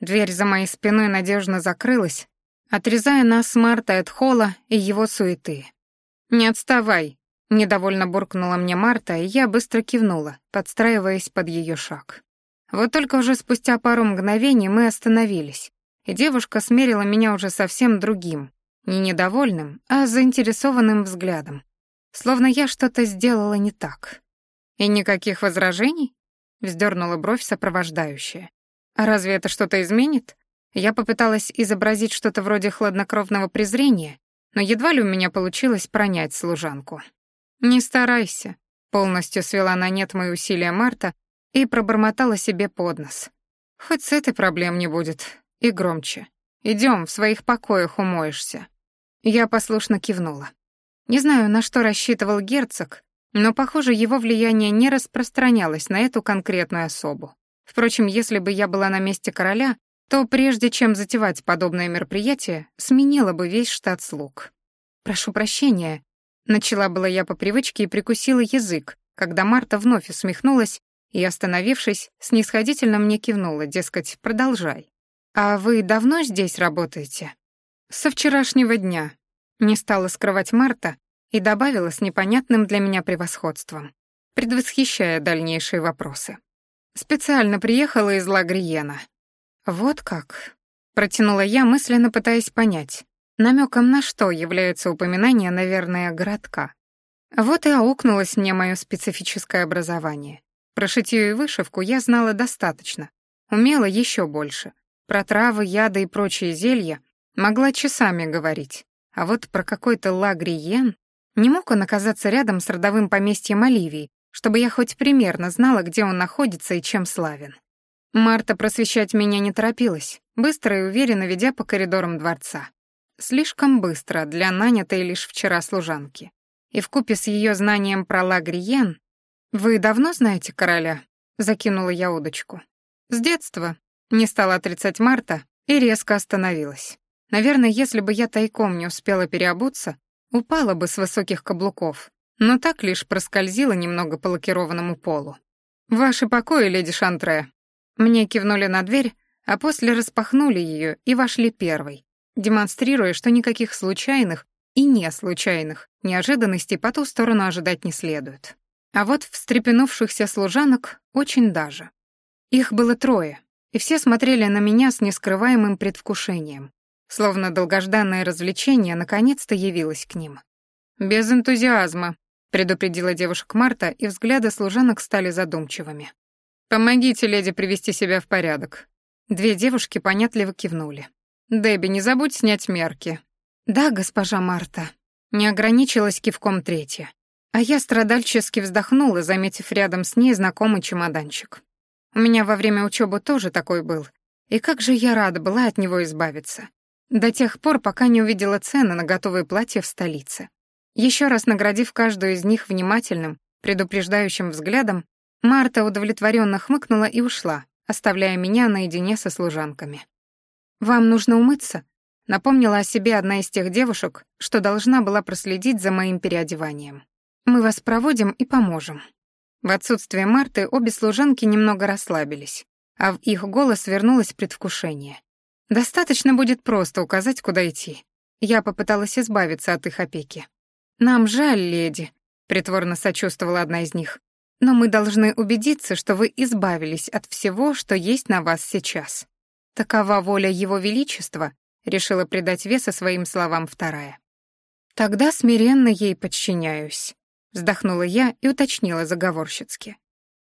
Дверь за моей спиной надежно закрылась, отрезая нас с Мартой от холла и его суеты. «Не отставай», — недовольно буркнула мне Марта, и я быстро кивнула, подстраиваясь под ее шаг. Вот только уже спустя пару мгновений мы остановились, и девушка смерила меня уже совсем другим, не недовольным, а заинтересованным взглядом, словно я что-то сделала не так. «И никаких возражений?» — вздернула бровь сопровождающая. «А разве это что-то изменит?» Я попыталась изобразить что-то вроде хладнокровного презрения, но едва ли у меня получилось пронять служанку. «Не старайся», — полностью свела на нет мои усилия Марта и пробормотала себе под нос. «Хоть с этой проблем не будет». И громче. Идем, в своих покоях умоешься». Я послушно кивнула. Не знаю, на что рассчитывал герцог, но, похоже, его влияние не распространялось на эту конкретную особу. Впрочем, если бы я была на месте короля, то прежде чем затевать подобное мероприятие, сменила бы весь штат слуг. «Прошу прощения», — начала была я по привычке и прикусила язык, когда Марта вновь усмехнулась и, остановившись, снисходительно мне кивнула, дескать, продолжай. «А вы давно здесь работаете?» «Со вчерашнего дня», — не стала скрывать Марта, и добавила с непонятным для меня превосходством, предвосхищая дальнейшие вопросы. Специально приехала из Лагриена. Вот как, протянула я, мысленно пытаясь понять, намеком на что является упоминание, наверное, городка. Вот и аукнулось мне мое специфическое образование. Про шитьё и вышивку я знала достаточно, умела еще больше. Про травы, яды и прочие зелья могла часами говорить. А вот про какой-то лагриен не мог он оказаться рядом с родовым поместьем Оливии, чтобы я хоть примерно знала, где он находится и чем славен. Марта просвещать меня не торопилась, быстро и уверенно ведя по коридорам дворца. слишком быстро для нанятой лишь вчера служанки. И вкупе с ее знанием про Лагриен... «Вы давно знаете короля?» — закинула я удочку. «С детства», — не стала отрицать Марта и резко остановилась. Наверное, если бы я тайком не успела переобуться, упала бы с высоких каблуков, но так лишь проскользила немного по лакированному полу. «Ваши покои, леди Шантре». Мне кивнули на дверь, а после распахнули ее и вошли первой, демонстрируя, что никаких случайных и не случайных неожиданностей по ту сторону ожидать не следует. А вот встрепенувшихся служанок очень даже. Их было трое, и все смотрели на меня с нескрываемым предвкушением, словно долгожданное развлечение наконец-то явилось к ним. «Без энтузиазма», — предупредила девушек Марта, и взгляды служанок стали задумчивыми. «Помогите леди привести себя в порядок». Две девушки понятливо кивнули. «Дебби, не забудь снять мерки». «Да, госпожа Марта». Не ограничилась кивком третья. А я страдальчески вздохнула, заметив рядом с ней знакомый чемоданчик. У меня во время учебы тоже такой был, и как же я рада была от него избавиться. До тех пор, пока не увидела цены на готовые платья в столице. Еще раз наградив каждую из них внимательным, предупреждающим взглядом, Марта удовлетворенно хмыкнула и ушла, оставляя меня наедине со служанками. «Вам нужно умыться», — напомнила о себе одна из тех девушек, что должна была проследить за моим переодеванием. «Мы вас проводим и поможем». В отсутствие Марты обе служанки немного расслабились, а в их голос вернулось предвкушение. Достаточно будет просто указать, куда идти. Я попыталась избавиться от их опеки. «Нам жаль, леди», — притворно сочувствовала одна из них. «Но мы должны убедиться, что вы избавились от всего, что есть на вас сейчас. Такова воля Его Величества», — решила придать веса своим словам вторая. «Тогда смиренно ей подчиняюсь», Вздохнула я и уточнила заговорщицки.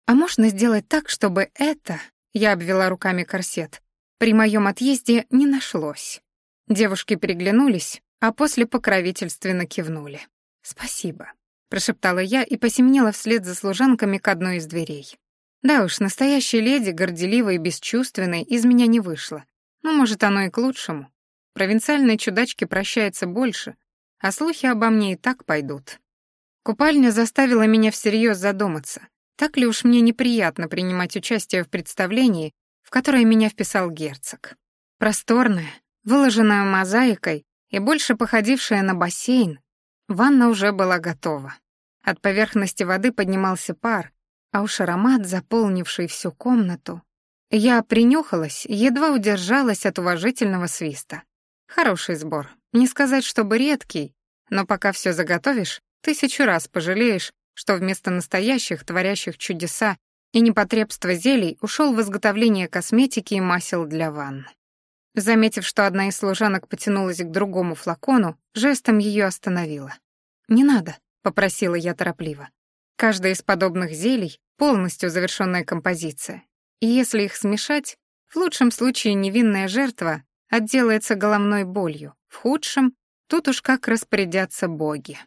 «А можно сделать так, чтобы это...» Я обвела руками корсет. «При моем отъезде не нашлось». Девушки переглянулись, а после покровительственно кивнули. «Спасибо», — прошептала я и посеменила вслед за служанками к одной из дверей. Да уж, настоящей леди, горделивой и бесчувственной, из меня не вышло. Ну, может, оно и к лучшему. Провинциальной чудачке прощается больше, а слухи обо мне и так пойдут. Купальня заставила меня всерьез задуматься, так ли уж мне неприятно принимать участие в представлении, в которое меня вписал герцог. Просторная, выложенная мозаикой и больше походившая на бассейн, ванна уже была готова. От поверхности воды поднимался пар, а уж аромат, заполнивший всю комнату. Я принюхалась, едва удержалась от уважительного свиста. Хороший сбор. Не сказать, чтобы редкий, но пока все заготовишь, Тысячу раз пожалеешь, что вместо настоящих, творящих чудеса и непотребства зелий ушел в изготовление косметики и масел для ванн. Заметив, что одна из служанок потянулась к другому флакону, жестом ее остановила. «Не надо», — попросила я торопливо. Каждая из подобных зелий — полностью завершенная композиция. И если их смешать, в лучшем случае невинная жертва отделается головной болью, в худшем — тут уж как распорядятся боги.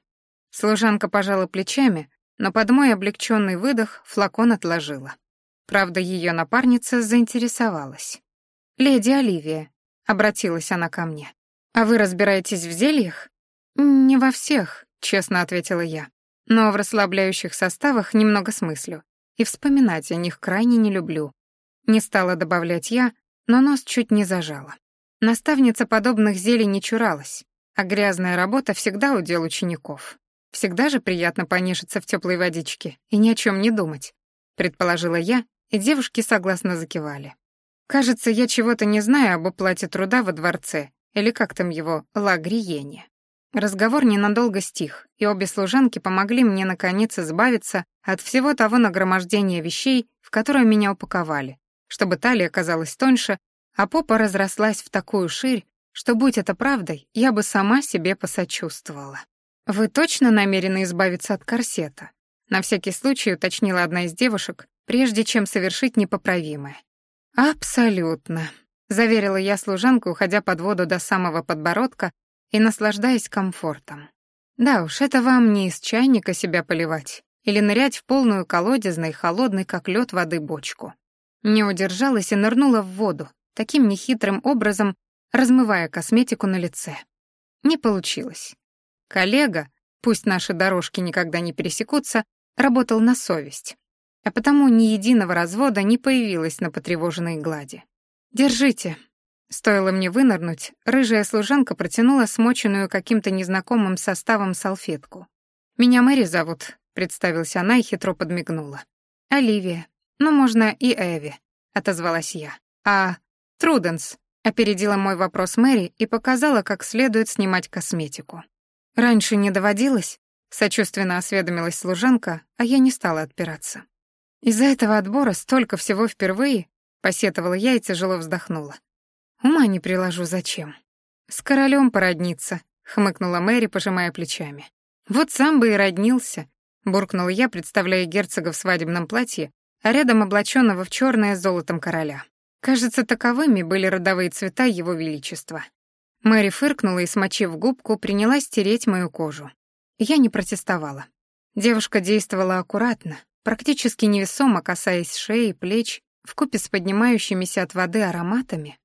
Служанка пожала плечами, но под мой облегченный выдох флакон отложила. Правда, ее напарница заинтересовалась. «Леди Оливия», — обратилась она ко мне, — «а вы разбираетесь в зельях?» «Не во всех», — честно ответила я. «Но в расслабляющих составах немного смыслю, и вспоминать о них крайне не люблю». Не стала добавлять я, но нос чуть не зажала. Наставница подобных зелий не чуралась, а грязная работа всегда удел учеников. Всегда же приятно понежиться в теплой водичке и ни о чем не думать, предположила я, и девушки согласно закивали. Кажется, я чего-то не знаю об оплате труда во дворце, или как там его, лагриене. Разговор ненадолго стих, и обе служанки помогли мне наконец избавиться от всего того нагромождения вещей, в которое меня упаковали, чтобы талия казалась тоньше, а попа разрослась в такую ширь, что, будь это правдой, я бы сама себе посочувствовала. «Вы точно намерены избавиться от корсета?» На всякий случай уточнила одна из девушек, прежде чем совершить непоправимое. «Абсолютно», — заверила я служанку, уходя под воду до самого подбородка и наслаждаясь комфортом. «Да уж, это вам не из чайника себя поливать или нырять в полную колодезной, холодной, как лед воды, бочку». Не удержалась и нырнула в воду, таким нехитрым образом размывая косметику на лице. Не получилось. Коллега, пусть наши дорожки никогда не пересекутся, работал на совесть. А потому ни единого развода не появилось на потревоженной глади. «Держите». Стоило мне вынырнуть, рыжая служанка протянула смоченную каким-то незнакомым составом салфетку. «Меня Мэри зовут», — представилась она и хитро подмигнула. «Оливия. Ну, можно и Эви», — отозвалась я. «А Труденс», — опередила мой вопрос Мэри и показала, как следует снимать косметику. «Раньше не доводилось?» — сочувственно осведомилась служанка, а я не стала отпираться. «Из-за этого отбора столько всего впервые», — посетовала я и тяжело вздохнула. «Ума не приложу, зачем?» «С королем породниться», — хмыкнула Мэри, пожимая плечами. «Вот сам бы и роднился», — буркнула я, представляя герцога в свадебном платье, а рядом облаченного в черное с золотом короля. Кажется, таковыми были родовые цвета его величества. Мэри фыркнула и, смочив губку, принялась тереть мою кожу. Я не протестовала. Девушка действовала аккуратно, практически невесомо касаясь шеи, плеч, вкупе с поднимающимися от воды ароматами.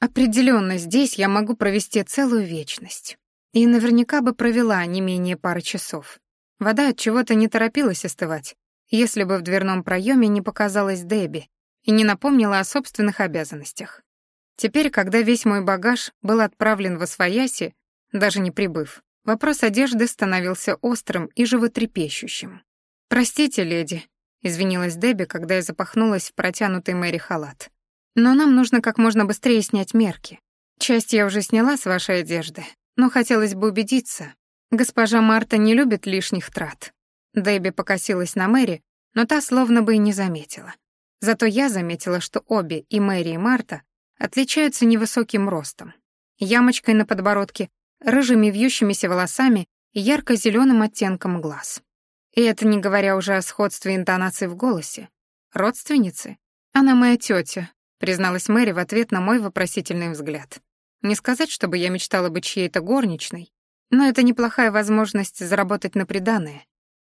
Определенно здесь я могу провести целую вечность. И наверняка бы провела не менее пары часов. Вода от чего-то не торопилась остывать, если бы в дверном проеме не показалась Дебби и не напомнила о собственных обязанностях. Теперь, когда весь мой багаж был отправлен в Освояси, даже не прибыв, вопрос одежды становился острым и животрепещущим. «Простите, леди», — извинилась Дебби, когда я запахнулась в протянутый Мэри халат. «Но нам нужно как можно быстрее снять мерки. Часть я уже сняла с вашей одежды, но хотелось бы убедиться. Госпожа Марта не любит лишних трат. Дебби покосилась на Мэри, но та словно бы и не заметила. Зато я заметила, что обе, и Мэри, и Марта, отличаются невысоким ростом, ямочкой на подбородке, рыжими вьющимися волосами и ярко зеленым оттенком глаз. И это не говоря уже о сходстве интонаций в голосе. Родственницы? Она моя тетя, призналась Мэри в ответ на мой вопросительный взгляд. Не сказать, чтобы я мечтала быть чьей-то горничной, но это неплохая возможность заработать на приданое.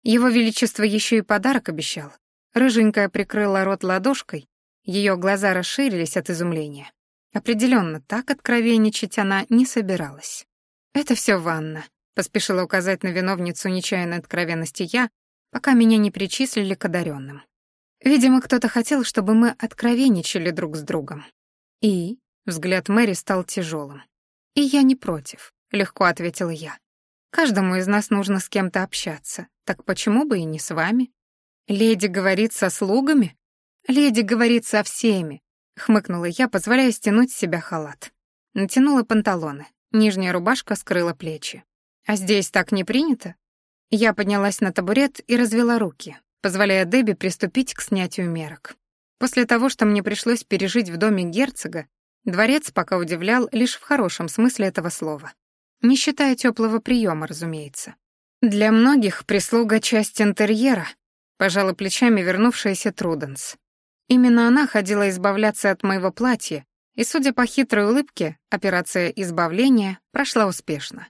Его Величество еще и подарок обещал. Рыженькая прикрыла рот ладошкой, ее глаза расширились от изумления. Определенно, так откровенничать она не собиралась. «Это все ванна», — поспешила указать на виновницу нечаянной откровенности я, пока меня не причислили к одаренным. Видимо, кто-то хотел, чтобы мы откровенничали друг с другом. И Взгляд Мэри стал тяжелым. «И я не против», — легко ответила я. «Каждому из нас нужно с кем-то общаться, так почему бы и не с вами?» «Леди говорит со слугами?» «Леди говорит со всеми», — хмыкнула я, позволяя стянуть с себя халат. Натянула панталоны, нижняя рубашка скрыла плечи. «А здесь так не принято?» Я поднялась на табурет и развела руки, позволяя Дебби приступить к снятию мерок. После того, что мне пришлось пережить в доме герцога, Дворец пока удивлял лишь в хорошем смысле этого слова. Не считая теплого приема, разумеется. Для многих прислуга — часть интерьера, пожала плечами вернувшаяся Труденс. Именно она ходила избавляться от моего платья, и, судя по хитрой улыбке, операция избавления прошла успешно.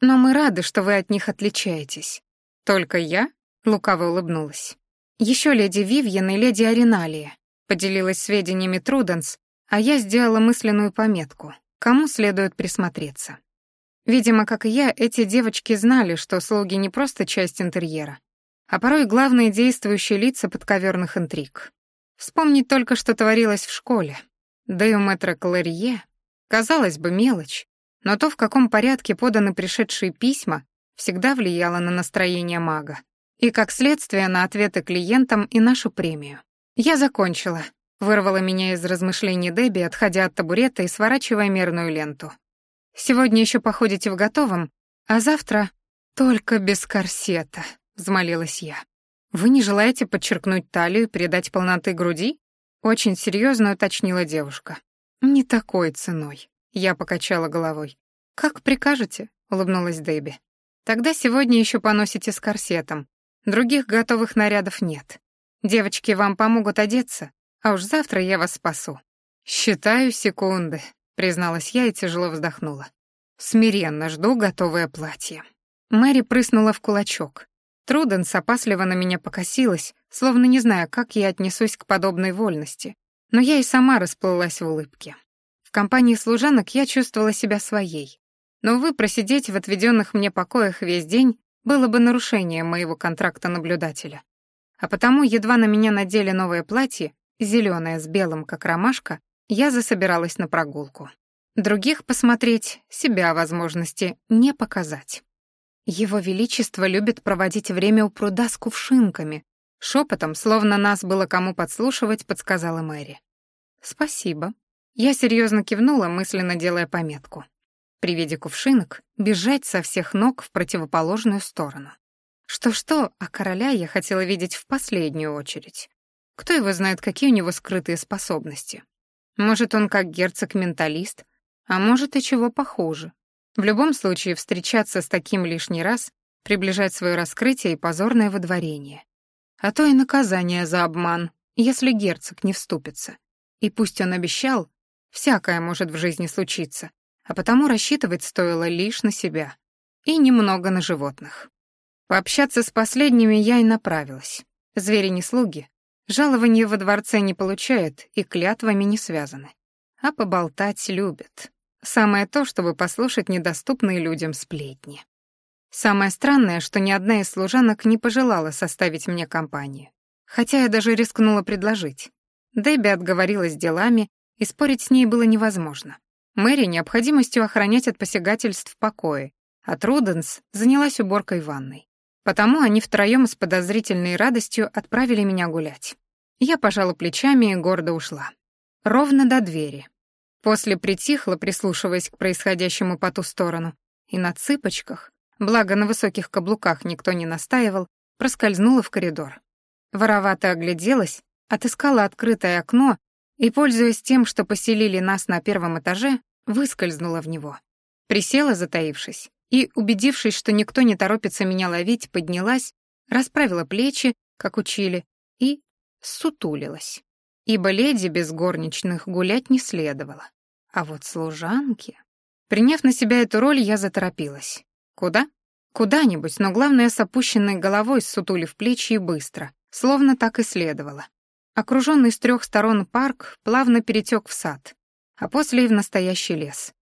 Но мы рады, что вы от них отличаетесь. Только я? Лукаво улыбнулась. Еще леди Вивьен и леди Ариналия поделилась сведениями Труденс, а я сделала мысленную пометку, кому следует присмотреться. Видимо, как и я, эти девочки знали, что слуги не просто часть интерьера, а порой главные действующие лица подковерных интриг. Вспомнить только, что творилось в школе. Да и у мэтра Кларье, казалось бы, мелочь, но то, в каком порядке поданы пришедшие письма, всегда влияло на настроение мага и, как следствие, на ответы клиентам и нашу премию. Я закончила, Вырвала меня из размышлений Дебби, отходя от табурета и сворачивая мерную ленту. «Сегодня еще походите в готовом, а завтра только без корсета», — взмолилась я. «Вы не желаете подчеркнуть талию и придать полноты груди?» Очень серьезно уточнила девушка. «Не такой ценой», — я покачала головой. «Как прикажете», — улыбнулась Дебби. «Тогда сегодня еще поносите с корсетом. Других готовых нарядов нет. Девочки вам помогут одеться, а уж завтра я вас спасу». «Считаю секунды», — призналась я и тяжело вздохнула. «Смиренно жду готовое платье». Мэри прыснула в кулачок. Труденс опасливо на меня покосилась, словно не зная, как я отнесусь к подобной вольности. Но я и сама расплылась в улыбке. В компании служанок я чувствовала себя своей. Но, увы, просидеть в отведенных мне покоях весь день было бы нарушением моего контракта наблюдателя. А потому, едва на меня надели новое платье, зеленое с белым, как ромашка, я засобиралась на прогулку. Других посмотреть, себя возможности не показать. Его Величество любит проводить время у пруда с кувшинками. Шепотом, словно нас было кому подслушивать, подсказала Мэри. Спасибо. Я серьезно кивнула, мысленно делая пометку. При виде кувшинок бежать со всех ног в противоположную сторону. Что-что, а короля я хотела видеть в последнюю очередь. Кто его знает, какие у него скрытые способности. Может, он как герцог-менталист, а может и чего похуже. В любом случае, встречаться с таким лишний раз, приближать свое раскрытие и позорное выдворение. А то и наказание за обман, если герцог не вступится. И пусть он обещал, всякое может в жизни случиться, а потому рассчитывать стоило лишь на себя и немного на животных. Пообщаться с последними я и направилась. Звери не слуги, жалования во дворце не получают и клятвами не связаны. А поболтать любят. Самое то, чтобы послушать недоступные людям сплетни. Самое странное, что ни одна из служанок не пожелала составить мне компанию. Хотя я даже рискнула предложить. Дебби отговорилась делами, и спорить с ней было невозможно. Мэри необходимостью охранять от посягательств покои, а Труденс занялась уборкой ванной. Потому они втроем с подозрительной радостью отправили меня гулять. Я пожала плечами и гордо ушла. Ровно до двери, После притихла, прислушиваясь к происходящему по ту сторону, и на цыпочках, благо на высоких каблуках никто не настаивал, проскользнула в коридор. Воровато огляделась, отыскала открытое окно и, пользуясь тем, что поселили нас на первом этаже, выскользнула в него. Присела, затаившись, и, убедившись, что никто не торопится меня ловить, поднялась, расправила плечи, как учили, и сутулилась ибо леди без горничных гулять не следовало. А вот служанки... Приняв на себя эту роль, я заторопилась. Куда? Куда-нибудь, но главное, с опущенной головой, сутулив плечи и быстро, словно так и следовало. Окруженный с трех сторон парк плавно перетек в сад, а после и в настоящий лес.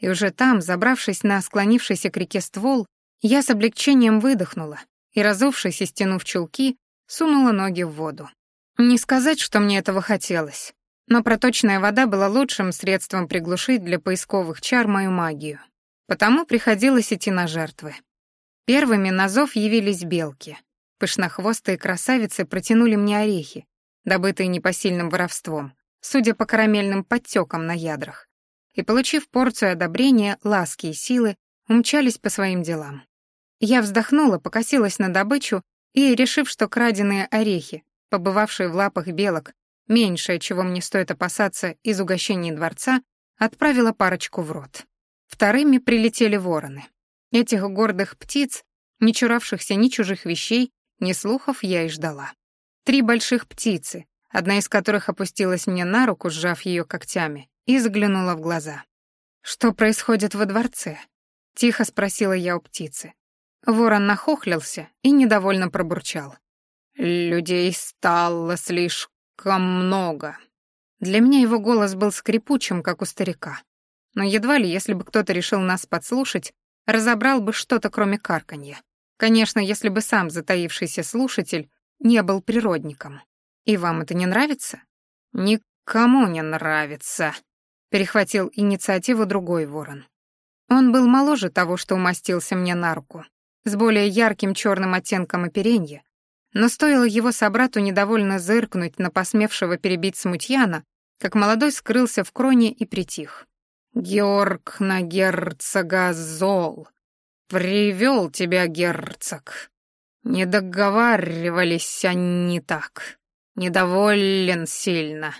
И уже там, забравшись на склонившийся к реке ствол, я с облегчением выдохнула и, разувшись и стянув чулки, сунула ноги в воду. Не сказать, что мне этого хотелось, но проточная вода была лучшим средством приглушить для поисковых чар мою магию. Потому приходилось идти на жертвы. Первыми на зов явились белки. Пышнохвостые красавицы протянули мне орехи, добытые непосильным воровством, судя по карамельным подтекам на ядрах. И, получив порцию одобрения, ласки и силы, умчались по своим делам. Я вздохнула, покосилась на добычу и, решив, что краденые орехи побывавшие в лапах белок, меньшее, чего мне стоит опасаться из угощений дворца, отправила парочку в рот. Вторыми прилетели вороны. Этих гордых птиц, не чуравшихся ни чужих вещей, ни слухов, я и ждала. Три больших птицы, одна из которых опустилась мне на руку, сжав ее когтями, и заглянула в глаза. «Что происходит во дворце?» — тихо спросила я у птицы. Ворон нахохлился и недовольно пробурчал. Людей стало слишком много. Для меня его голос был скрипучим, как у старика. Но едва ли, если бы кто-то решил нас подслушать, разобрал бы что-то, кроме карканья. Конечно, если бы сам затаившийся слушатель не был природником. И вам это не нравится? Никому не нравится, перехватил инициативу другой ворон. Он был моложе того, что умастился мне на руку, с более ярким черным оттенком оперенья, но стоило его собрату недовольно зыркнуть на посмевшего перебить смутьяна, как молодой скрылся в кроне и притих. «Георг на герцога зол. Привел тебя герцог. Не договаривались они так. Недоволен сильно.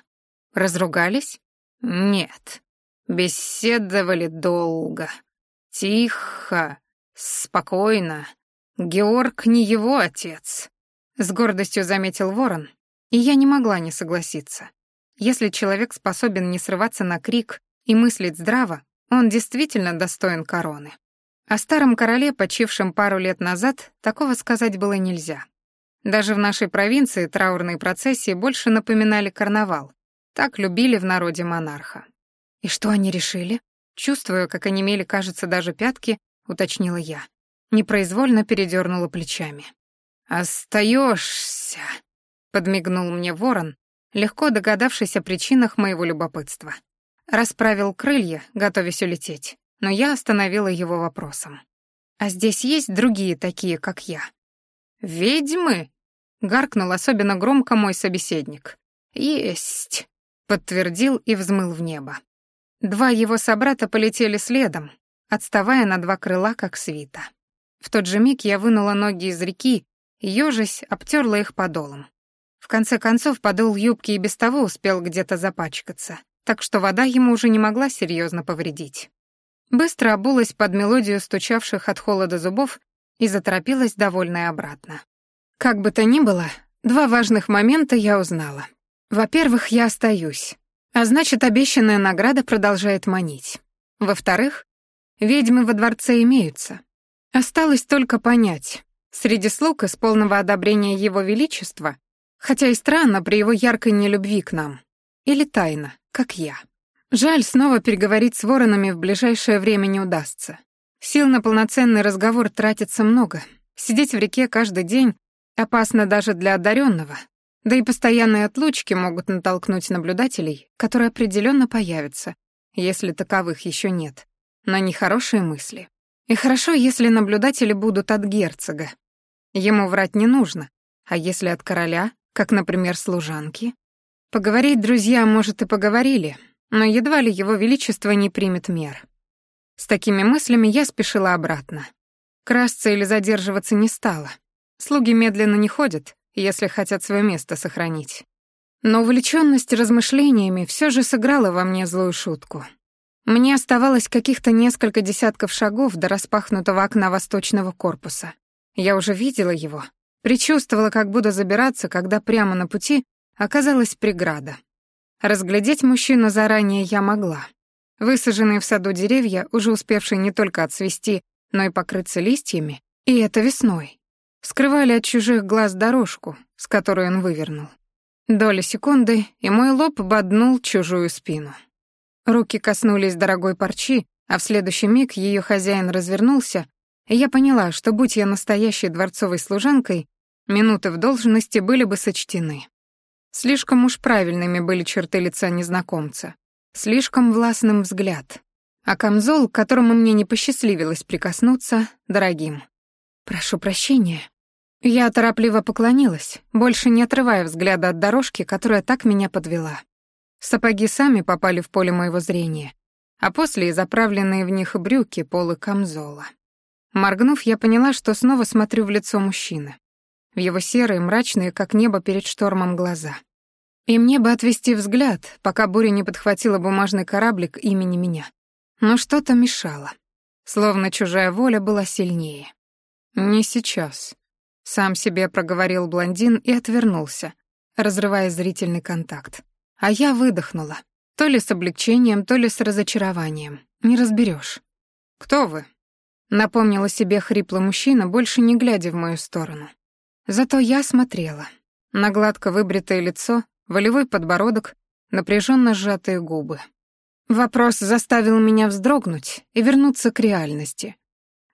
Разругались? Нет. Беседовали долго. Тихо, спокойно. Георг не его отец. С гордостью заметил Ворон, и я не могла не согласиться. Если человек способен не срываться на крик и мыслить здраво, он действительно достоин короны. О старом короле, почившем пару лет назад, такого сказать было нельзя. Даже в нашей провинции траурные процессии больше напоминали карнавал. Так любили в народе монарха. И что они решили? Чувствуя, как онемели, кажется, даже пятки, уточнила я. Непроизвольно передернула плечами. «Остаешься», — подмигнул мне ворон, легко догадавшись о причинах моего любопытства. Расправил крылья, готовясь улететь, но я остановила его вопросом. «А здесь есть другие такие, как я?» «Ведьмы?» — гаркнул особенно громко мой собеседник. «Есть», — подтвердил и взмыл в небо. Два его собрата полетели следом, отставая на два крыла, как свита. В тот же миг я вынула ноги из реки ёжись, обтерла их подолом. В конце концов, подол юбки и без того успел где-то запачкаться, так что вода ему уже не могла серьезно повредить. Быстро обулась под мелодию стучавших от холода зубов и заторопилась довольная обратно. Как бы то ни было, два важных момента я узнала. Во-первых, я остаюсь, а значит, обещанная награда продолжает манить. Во-вторых, ведьмы во дворце имеются. Осталось только понять, среди слуг из полного одобрения его величества, хотя и странно при его яркой нелюбви к нам, или тайна, как я. Жаль, снова переговорить с воронами в ближайшее время не удастся. Сил на полноценный разговор тратится много. Сидеть в реке каждый день опасно даже для одаренного, да и постоянные отлучки могут натолкнуть наблюдателей, которые определенно появятся, если таковых еще нет, на нехорошие мысли. И хорошо, если наблюдатели будут от герцога. Ему врать не нужно, а если от короля, как, например, служанки? Поговорить друзья, может, и поговорили, но едва ли его величество не примет мер. С такими мыслями я спешила обратно. Красться или задерживаться не стала. Слуги медленно не ходят, если хотят свое место сохранить. Но увлечённость размышлениями всё же сыграла во мне злую шутку. Мне оставалось каких-то несколько десятков шагов до распахнутого окна восточного корпуса. Я уже видела его, предчувствовала, как буду забираться, когда прямо на пути оказалась преграда. Разглядеть мужчину заранее я могла. Высаженные в саду деревья, уже успевшие не только отцвести, но и покрыться листьями, и это весной скрывали от чужих глаз дорожку, с которой он вывернул. Доля секунды, и мой лоб боднул чужую спину. Руки коснулись дорогой парчи, а в следующий миг ее хозяин развернулся, и я поняла, что, будь я настоящей дворцовой служанкой, минуты в должности были бы сочтены. Слишком уж правильными были черты лица незнакомца, слишком властным взгляд, а камзол, к которому мне не посчастливилось прикоснуться, дорогим. «Прошу прощения», я торопливо поклонилась, больше не отрывая взгляда от дорожки, которая так меня подвела. Сапоги сами попали в поле моего зрения, а после и заправленные в них брюки полы камзола. Моргнув, я поняла, что снова смотрю в лицо мужчины. В его серые, мрачные, как небо перед штормом, глаза. И мне бы отвести взгляд, пока буря не подхватила бумажный кораблик имени меня. Но что-то мешало. Словно чужая воля была сильнее. «Не сейчас», сам себе проговорил блондин и отвернулся, разрывая зрительный контакт. А я выдохнула. То ли с облегчением, то ли с разочарованием. Не разберешь. «Кто вы?» Напомнила себе хриплый мужчина, больше не глядя в мою сторону. Зато я смотрела. На гладко выбритое лицо, волевой подбородок, напряженно сжатые губы. Вопрос заставил меня вздрогнуть и вернуться к реальности.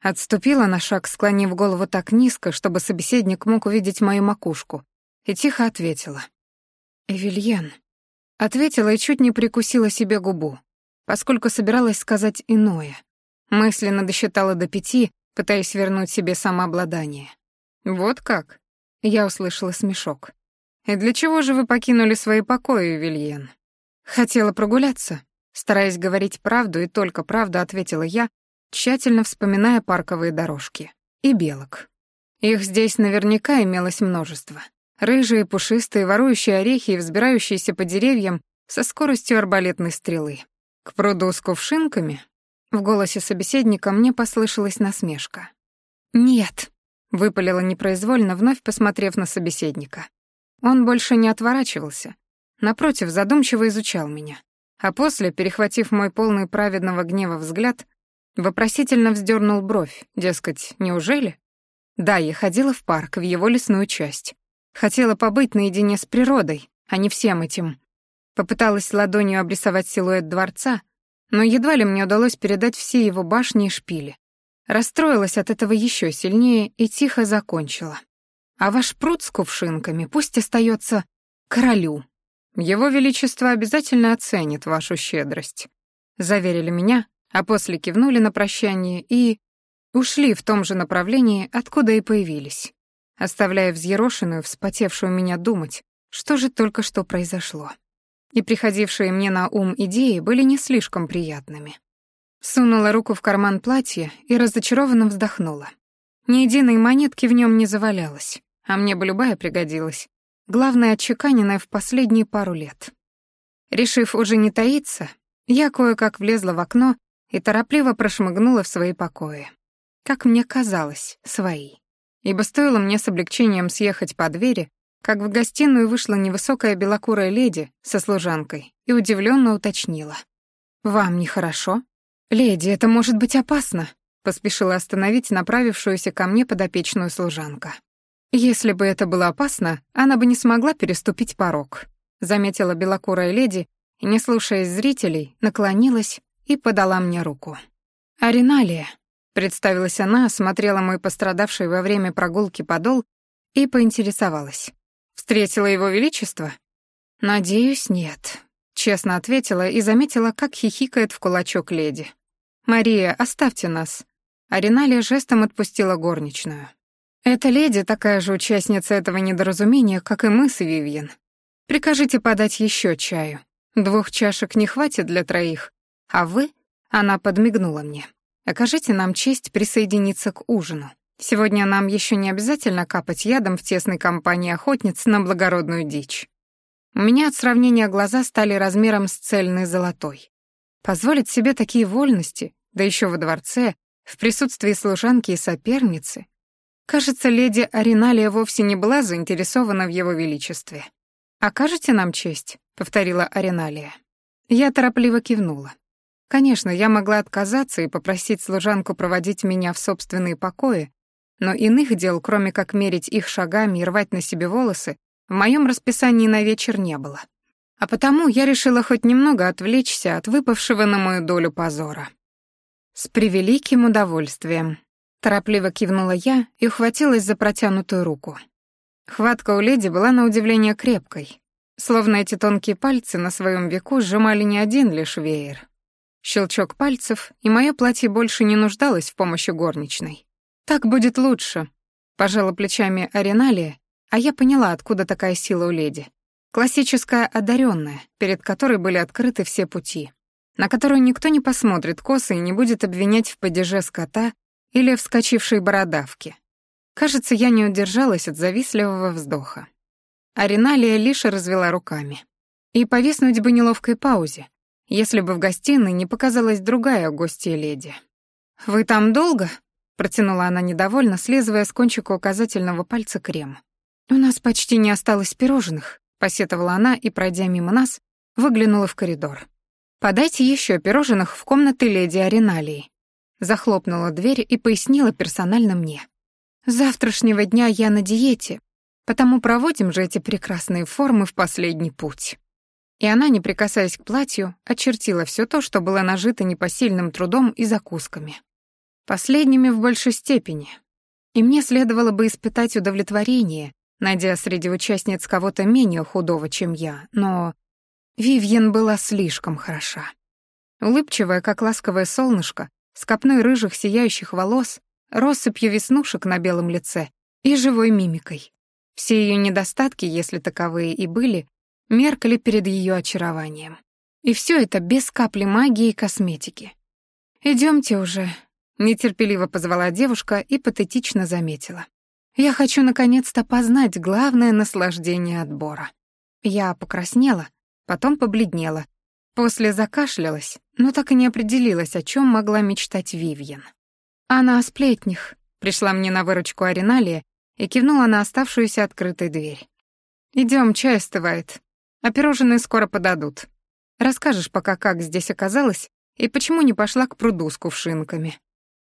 Отступила на шаг, склонив голову так низко, чтобы собеседник мог увидеть мою макушку, и тихо ответила. «Эвельен». Ответила и чуть не прикусила себе губу, поскольку собиралась сказать иное. Мысленно досчитала до пяти, пытаясь вернуть себе самообладание. «Вот как?» — я услышала смешок. «И для чего же вы покинули свои покои, Вильен?» «Хотела прогуляться», стараясь говорить правду и только правду, ответила я, тщательно вспоминая парковые дорожки. И белок. Их здесь наверняка имелось множество. Рыжие, пушистые, ворующие орехи и взбирающиеся по деревьям со скоростью арбалетной стрелы. К пруду с кувшинками? В голосе собеседника мне послышалась насмешка. «Нет», — выпалила непроизвольно, вновь посмотрев на собеседника. Он больше не отворачивался. Напротив, задумчиво изучал меня. А после, перехватив мой полный праведного гнева взгляд, Вопросительно вздернул бровь, дескать, неужели? Да, я ходила в парк, в его лесную часть. Хотела побыть наедине с природой, а не всем этим. Попыталась ладонью обрисовать силуэт дворца, но едва ли мне удалось передать все его башни и шпили. Расстроилась от этого еще сильнее и тихо закончила. А ваш пруд с кувшинками пусть остается королю. Его величество обязательно оценит вашу щедрость, заверили меня, а после кивнули на прощание и ушли в том же направлении, откуда и появились, оставляя взъерошенную, вспотевшую меня думать, что же только что произошло. И приходившие мне на ум идеи были не слишком приятными. Сунула руку в карман платья и разочарованно вздохнула. Ни единой монетки в нем не завалялось, а мне бы любая пригодилась. Главное, отчеканенная в последние пару лет. Решив уже не таиться, я кое-как влезла в окно и торопливо прошмыгнула в свои покои. Как мне казалось, свои. Ибо стоило мне с облегчением съехать по двери, как в гостиную вышла невысокая белокурая леди со служанкой и удивленно уточнила. «Вам нехорошо?» «Леди, это может быть опасно», — поспешила остановить направившуюся ко мне подопечную служанка. «Если бы это было опасно, она бы не смогла переступить порог», — заметила белокурая леди и, не слушаясь зрителей, наклонилась и подала мне руку. «Ариналия», — представилась она, осмотрела мой пострадавший во время прогулки подол и поинтересовалась. «Встретила его величество?» «Надеюсь, нет», — честно ответила и заметила, как хихикает в кулачок леди. «Мария, оставьте нас». Ариналия жестом отпустила горничную. «Эта леди такая же участница этого недоразумения, как и мы с Вивьен. Прикажите подать еще чаю. Двух чашек не хватит для троих. А вы...» — она подмигнула мне. «Окажите нам честь присоединиться к ужину. Сегодня нам еще не обязательно капать ядом в тесной компании охотниц на благородную дичь». У меня от сравнения глаза стали размером с цельный золотой. Позволить себе такие вольности, да еще во дворце, в присутствии служанки и соперницы. Кажется, леди Ариналия вовсе не была заинтересована в его величестве. «Окажете нам честь?» — повторила Ариналия. Я торопливо кивнула. Конечно, я могла отказаться и попросить служанку проводить меня в собственные покои, но иных дел, кроме как мерить их шагами и рвать на себе волосы, в моем расписании на вечер не было. А потому я решила хоть немного отвлечься от выпавшего на мою долю позора. С превеликим удовольствием. Торопливо кивнула я и ухватилась за протянутую руку. Хватка у леди была на удивление крепкой, словно эти тонкие пальцы на своем веку сжимали не один лишь веер. Щелчок пальцев, и мое платье больше не нуждалось в помощи горничной. «Так будет лучше», — пожала плечами Ариналия, а я поняла, откуда такая сила у леди. Классическая одаренная, перед которой были открыты все пути, на которую никто не посмотрит косо и не будет обвинять в падеже скота или вскочившей бородавке. Кажется, я не удержалась от завистливого вздоха. Ариналия лишь развела руками. И повиснуть бы неловкой паузе, если бы в гостиной не показалась другая гостья леди. «Вы там долго?» — протянула она недовольно, слизывая с кончика указательного пальца крем. «У нас почти не осталось пирожных», посетовала она и, пройдя мимо нас, выглянула в коридор. «Подайте еще пирожных в комнаты леди Ариналии». Захлопнула дверь и пояснила персонально мне. «С завтрашнего дня я на диете, потому проводим же эти прекрасные формы в последний путь». И она, не прикасаясь к платью, очертила все то, что было нажито непосильным трудом и закусками. Последними в большей степени. И мне следовало бы испытать удовлетворение, найдя среди участниц кого-то менее худого, чем я, но Вивьен была слишком хороша. Улыбчивая, как ласковое солнышко, с копной рыжих сияющих волос, россыпью веснушек на белом лице и живой мимикой. Все ее недостатки, если таковые и были, меркали перед ее очарованием. И все это без капли магии и косметики. Идемте уже», — нетерпеливо позвала девушка и патетично заметила. Я хочу наконец-то познать главное наслаждение отбора. Я покраснела, потом побледнела, после закашлялась, но так и не определилась, о чем могла мечтать Вивьен. Она о сплетнях. Пришла мне на выручку Ариналия и кивнула на оставшуюся открытой дверь. Идем, чай остывает, а пирожные скоро подадут. Расскажешь пока, как здесь оказалось и почему не пошла к пруду с кувшинками.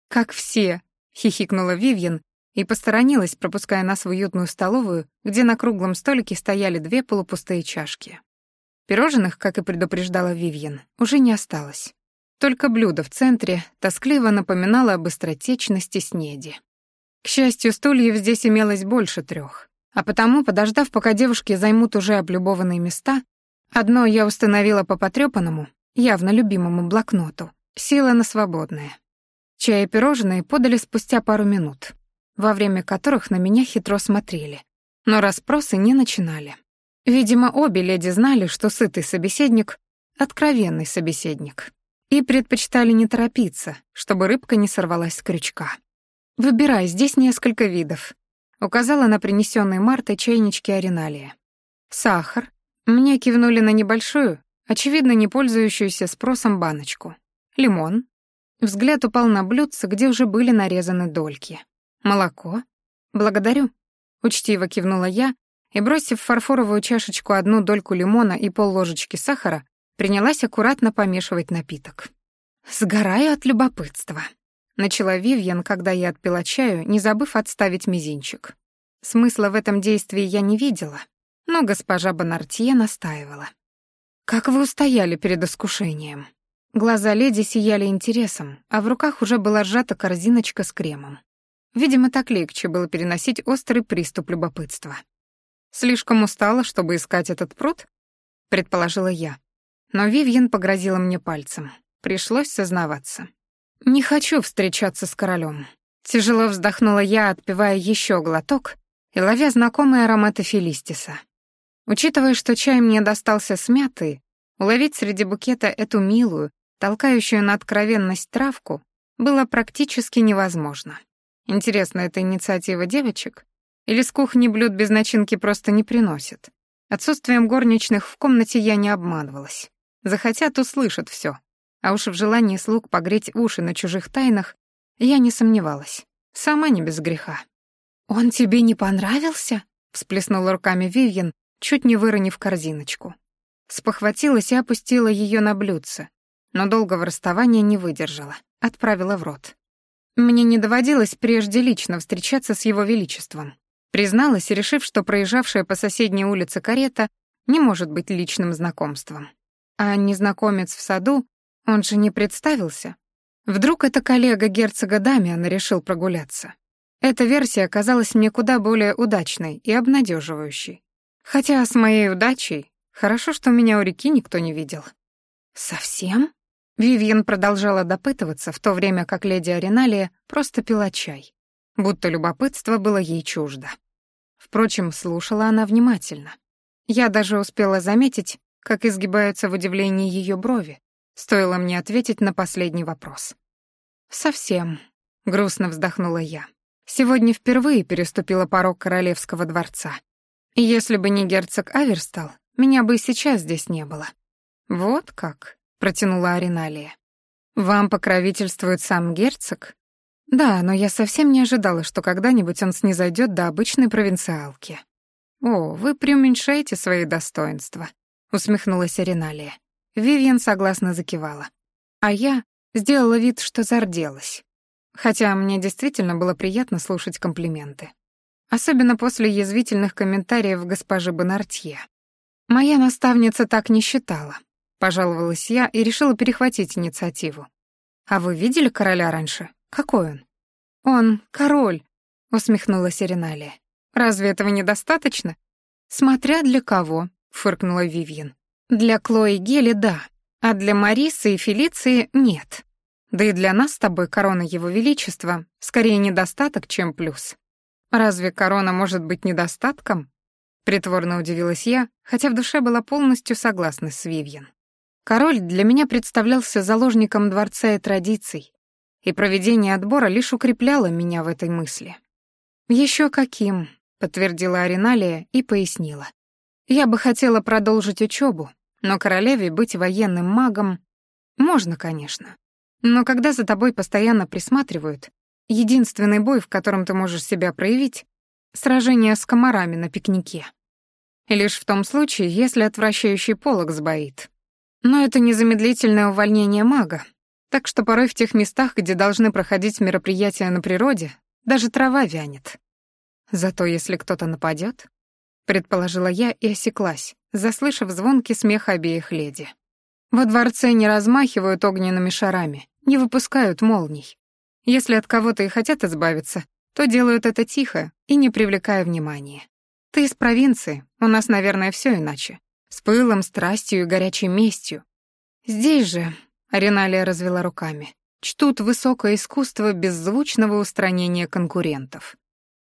Как все, хихикнула Вивьен и посторонилась, пропуская нас в уютную столовую, где на круглом столике стояли две полупустые чашки. Пирожных, как и предупреждала Вивьен, уже не осталось. Только блюдо в центре тоскливо напоминало о быстротечности снеди. К счастью, стульев здесь имелось больше трех, а потому, подождав, пока девушки займут уже облюбованные места, одно я установила по потрёпанному, явно любимому блокноту, села на свободное. Чай и пирожные подали спустя пару минут, во время которых на меня хитро смотрели, но расспросы не начинали. Видимо, обе леди знали, что сытый собеседник — откровенный собеседник, и предпочитали не торопиться, чтобы рыбка не сорвалась с крючка. «Выбирай, здесь несколько видов», — указала на принесенные Мартой чайнички Ариналия. «Сахар». Мне кивнули на небольшую, очевидно, не пользующуюся спросом баночку. «Лимон». Взгляд упал на блюдце, где уже были нарезаны дольки. «Молоко?» «Благодарю», — учтиво кивнула я и, бросив в фарфоровую чашечку одну дольку лимона и пол-ложечки сахара, принялась аккуратно помешивать напиток. «Сгораю от любопытства», Начала Вивьен, когда я отпила чаю, не забыв отставить мизинчик. Смысла в этом действии я не видела, но госпожа Бонартье настаивала. «Как вы устояли перед искушением?» Глаза леди сияли интересом, а в руках уже была сжата корзиночка с кремом. Видимо, так легче было переносить острый приступ любопытства. «Слишком устала, чтобы искать этот пруд?» — предположила я. Но Вивьен погрозила мне пальцем. Пришлось сознаваться. «Не хочу встречаться с королем. Тяжело вздохнула я, отпивая еще глоток и ловя знакомые ароматы филистиса. Учитывая, что чай мне достался смятый, уловить среди букета эту милую, толкающую на откровенность травку, было практически невозможно. Интересно, это инициатива девочек? Или с кухни блюд без начинки просто не приносят? Отсутствием горничных в комнате я не обманывалась. Захотят, услышат все. А уж в желании слуг погреть уши на чужих тайнах я не сомневалась. Сама не без греха. «Он тебе не понравился?» — всплеснула руками Вивьен, чуть не выронив корзиночку. Спохватилась и опустила ее на блюдце, но долгого расставания не выдержала, отправила в рот. Мне не доводилось прежде лично встречаться с его величеством. Призналась, решив, что проезжавшая по соседней улице карета не может быть личным знакомством. А незнакомец в саду он же не представился. Вдруг это коллега герцога Дамиана решил прогуляться. Эта версия оказалась мне куда более удачной и обнадеживающей. Хотя с моей удачей хорошо, что меня у реки никто не видел. «Совсем?» Вивьен продолжала допытываться, в то время как леди Ариналия просто пила чай, будто любопытство было ей чуждо. Впрочем, слушала она внимательно. Я даже успела заметить, как изгибаются в удивлении ее брови, Стоило мне ответить на последний вопрос. «Совсем», — грустно вздохнула я. «Сегодня впервые переступила порог королевского дворца. И если бы не герцог Аверстал, меня бы и сейчас здесь не было». «Вот как», — протянула Ариналия. «Вам покровительствует сам герцог?» «Да, но я совсем не ожидала, что когда-нибудь он снизойдет до обычной провинциалки». «О, вы преуменьшаете свои достоинства», — усмехнулась Ариналия. Вивьен согласно закивала. А я сделала вид, что зарделась. Хотя мне действительно было приятно слушать комплименты. Особенно после язвительных комментариев госпожи Бонартье. Моя наставница так не считала. Пожаловалась я и решила перехватить инициативу. «А вы видели короля раньше? Какой он?» «Он король», — усмехнулась Ириналия. «Разве этого недостаточно?» «Смотря для кого», — фыркнула Вивьен. Для Клои Гели — да, а для Марисы и Фелиции — нет. Да и для нас с тобой корона Его Величества скорее недостаток, чем плюс. Разве корона может быть недостатком? Притворно удивилась я, хотя в душе была полностью согласна с Вивьен. Король для меня представлялся заложником дворца и традиций, и проведение отбора лишь укрепляло меня в этой мысли. Еще каким», — подтвердила Ариналия и пояснила. «Я бы хотела продолжить учебу, но королеве быть военным магом можно, конечно. Но когда за тобой постоянно присматривают, единственный бой, в котором ты можешь себя проявить — сражение с комарами на пикнике. И лишь в том случае, если отвращающий полог сбоит. Но это незамедлительное увольнение мага, так что порой в тех местах, где должны проходить мероприятия на природе, даже трава вянет. Зато если кто-то нападет, предположила я и осеклась, заслышав звонкий смех обеих леди. Во дворце не размахивают огненными шарами, не выпускают молний. Если от кого-то и хотят избавиться, то делают это тихо и не привлекая внимания. Ты из провинции, у нас, наверное, все иначе. С пылом, страстью и горячей местью. Здесь же, Ариналия развела руками, чтут высокое искусство беззвучного устранения конкурентов.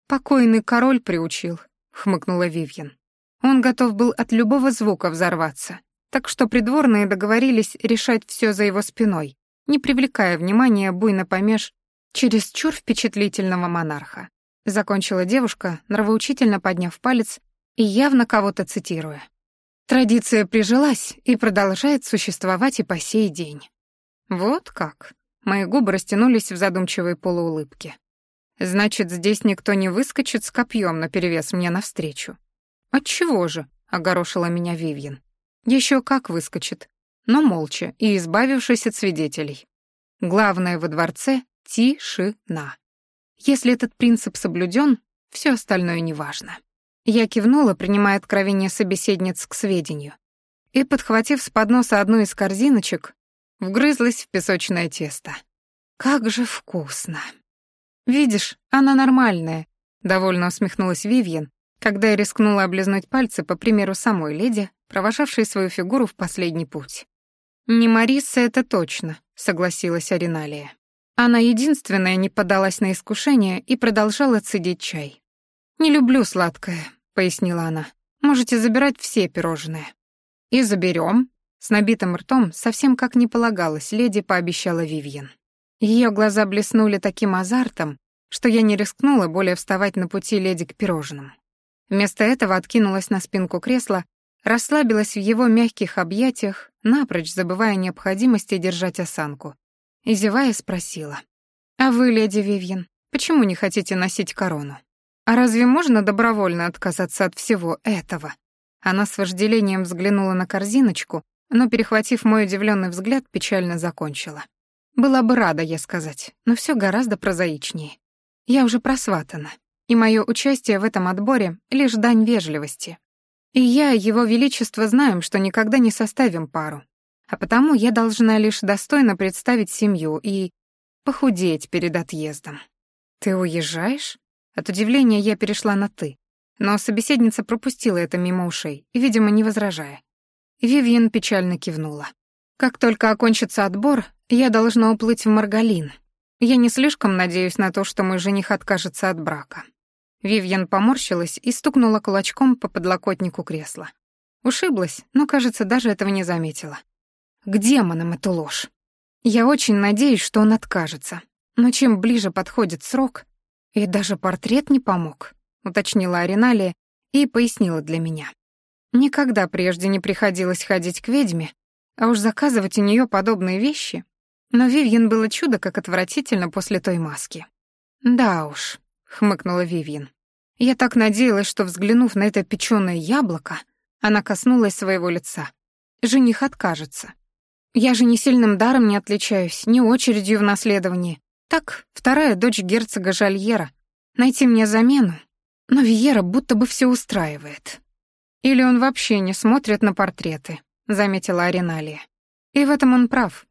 Покойный король приучил, хмыкнула Вивьен. Он готов был от любого звука взорваться, так что придворные договорились решать все за его спиной, не привлекая внимания буйно помеж чересчур впечатлительного монарха. Закончила девушка, нравоучительно подняв палец и явно кого-то цитируя. Традиция прижилась и продолжает существовать и по сей день. Вот как. Мои губы растянулись в задумчивой полуулыбке. Значит, здесь никто не выскочит с копьем наперевес мне навстречу. Отчего же? огорошила меня Вивьен. Еще как выскочит, но молча и избавившись от свидетелей. Главное во дворце — тишина. Если этот принцип соблюден, все остальное неважно. Я кивнула, принимая откровение собеседниц к сведению, и, подхватив с подноса одну из корзиночек, вгрызлась в песочное тесто. Как же вкусно! «Видишь, она нормальная», — довольно усмехнулась Вивьен, когда я рискнула облизнуть пальцы по примеру самой леди, провожавшей свою фигуру в последний путь. «Не Мариса это точно», — согласилась Ариналия. Она единственная не поддалась на искушение и продолжала цедить чай. «Не люблю сладкое», — пояснила она. «Можете забирать все пирожные». «И заберем», — с набитым ртом, совсем как не полагалось, леди пообещала Вивьен. Ее глаза блеснули таким азартом, что я не рискнула более вставать на пути леди к пирожным. Вместо этого откинулась на спинку кресла, расслабилась в его мягких объятиях, напрочь забывая необходимости держать осанку. И зевая спросила. «А вы, леди Вивьен, почему не хотите носить корону? А разве можно добровольно отказаться от всего этого?» Она с вожделением взглянула на корзиночку, но, перехватив мой удивленный взгляд, печально закончила. Была бы рада, я сказать, но все гораздо прозаичнее. Я уже просватана, и мое участие в этом отборе — лишь дань вежливости. И я, его величество, знаем, что никогда не составим пару. А потому я должна лишь достойно представить семью и похудеть перед отъездом. «Ты уезжаешь?» От удивления я перешла на «ты». Но собеседница пропустила это мимо ушей, видимо, не возражая. Вивьен печально кивнула. «Как только окончится отбор, я должна уплыть в Маргалин. Я не слишком надеюсь на то, что мой жених откажется от брака. Вивьен поморщилась и стукнула кулачком по подлокотнику кресла. Ушиблась, но, кажется, даже этого не заметила. К демонам эту ложь. Я очень надеюсь, что он откажется. Но чем ближе подходит срок, и даже портрет не помог, уточнила Ариналия и пояснила для меня. Никогда прежде не приходилось ходить к ведьме, а уж заказывать у нее подобные вещи но Вивьен было чудо, как отвратительно после той маски. «Да уж», — хмыкнула Вивьен. «Я так надеялась, что, взглянув на это печёное яблоко, она коснулась своего лица. Жених откажется. Я же ни сильным даром не отличаюсь, ни очередью в наследовании. Так, вторая дочь герцога Жальера. Найти мне замену. Но Виера будто бы все устраивает. Или он вообще не смотрит на портреты», — заметила Ариналия. И в этом он прав.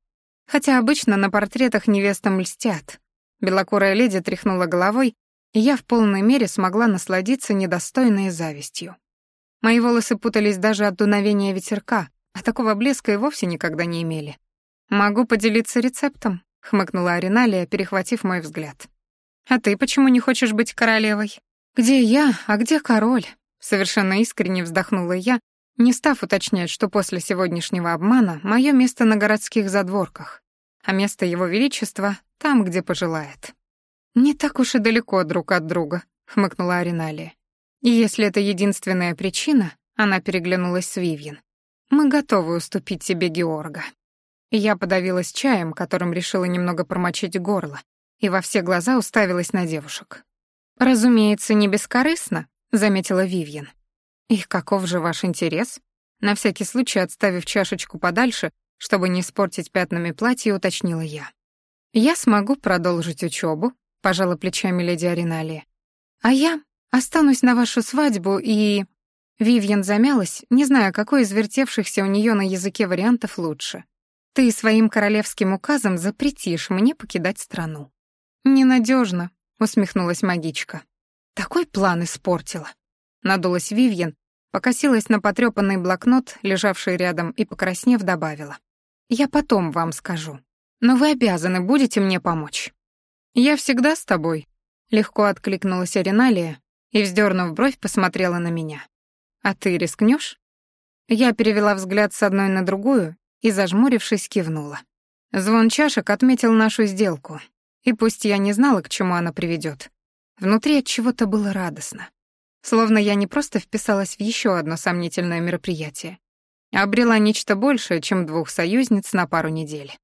Хотя обычно на портретах невестам льстят. Белокурая леди тряхнула головой, и я в полной мере смогла насладиться недостойной завистью. Мои волосы путались даже от дуновения ветерка, а такого блеска и вовсе никогда не имели. «Могу поделиться рецептом», — хмыкнула Ариналия, перехватив мой взгляд. «А ты почему не хочешь быть королевой?» «Где я, а где король?» Совершенно искренне вздохнула я, не став уточнять, что после сегодняшнего обмана мое место на городских задворках, а место его величества там, где пожелает. «Не так уж и далеко друг от друга», — хмыкнула Ариналия. «И если это единственная причина», — она переглянулась с Вивьен, «мы готовы уступить тебе Георга». Я подавилась чаем, которым решила немного промочить горло, и во все глаза уставилась на девушек. «Разумеется, не бескорыстно», — заметила Вивьен. «И каков же ваш интерес?» На всякий случай, отставив чашечку подальше, чтобы не испортить пятнами платье, уточнила я. «Я смогу продолжить учебу, пожала плечами леди Ариналия. «А я останусь на вашу свадьбу и...» Вивьен замялась, не зная, какой из вертевшихся у нее на языке вариантов лучше. «Ты своим королевским указом запретишь мне покидать страну». «Ненадежно», — усмехнулась магичка. «Такой план испортила». Надулась Вивьен, покосилась на потрёпанный блокнот, лежавший рядом, и, покраснев, добавила. «Я потом вам скажу. Но вы обязаны будете мне помочь». «Я всегда с тобой», — легко откликнулась Ариналия и, вздернув бровь, посмотрела на меня. «А ты рискнешь? Я перевела взгляд с одной на другую и, зажмурившись, кивнула. Звон чашек отметил нашу сделку, и пусть я не знала, к чему она приведет, внутри от чего-то было радостно. Словно я не просто вписалась в еще одно сомнительное мероприятие, а обрела нечто большее, чем двух союзниц на пару недель.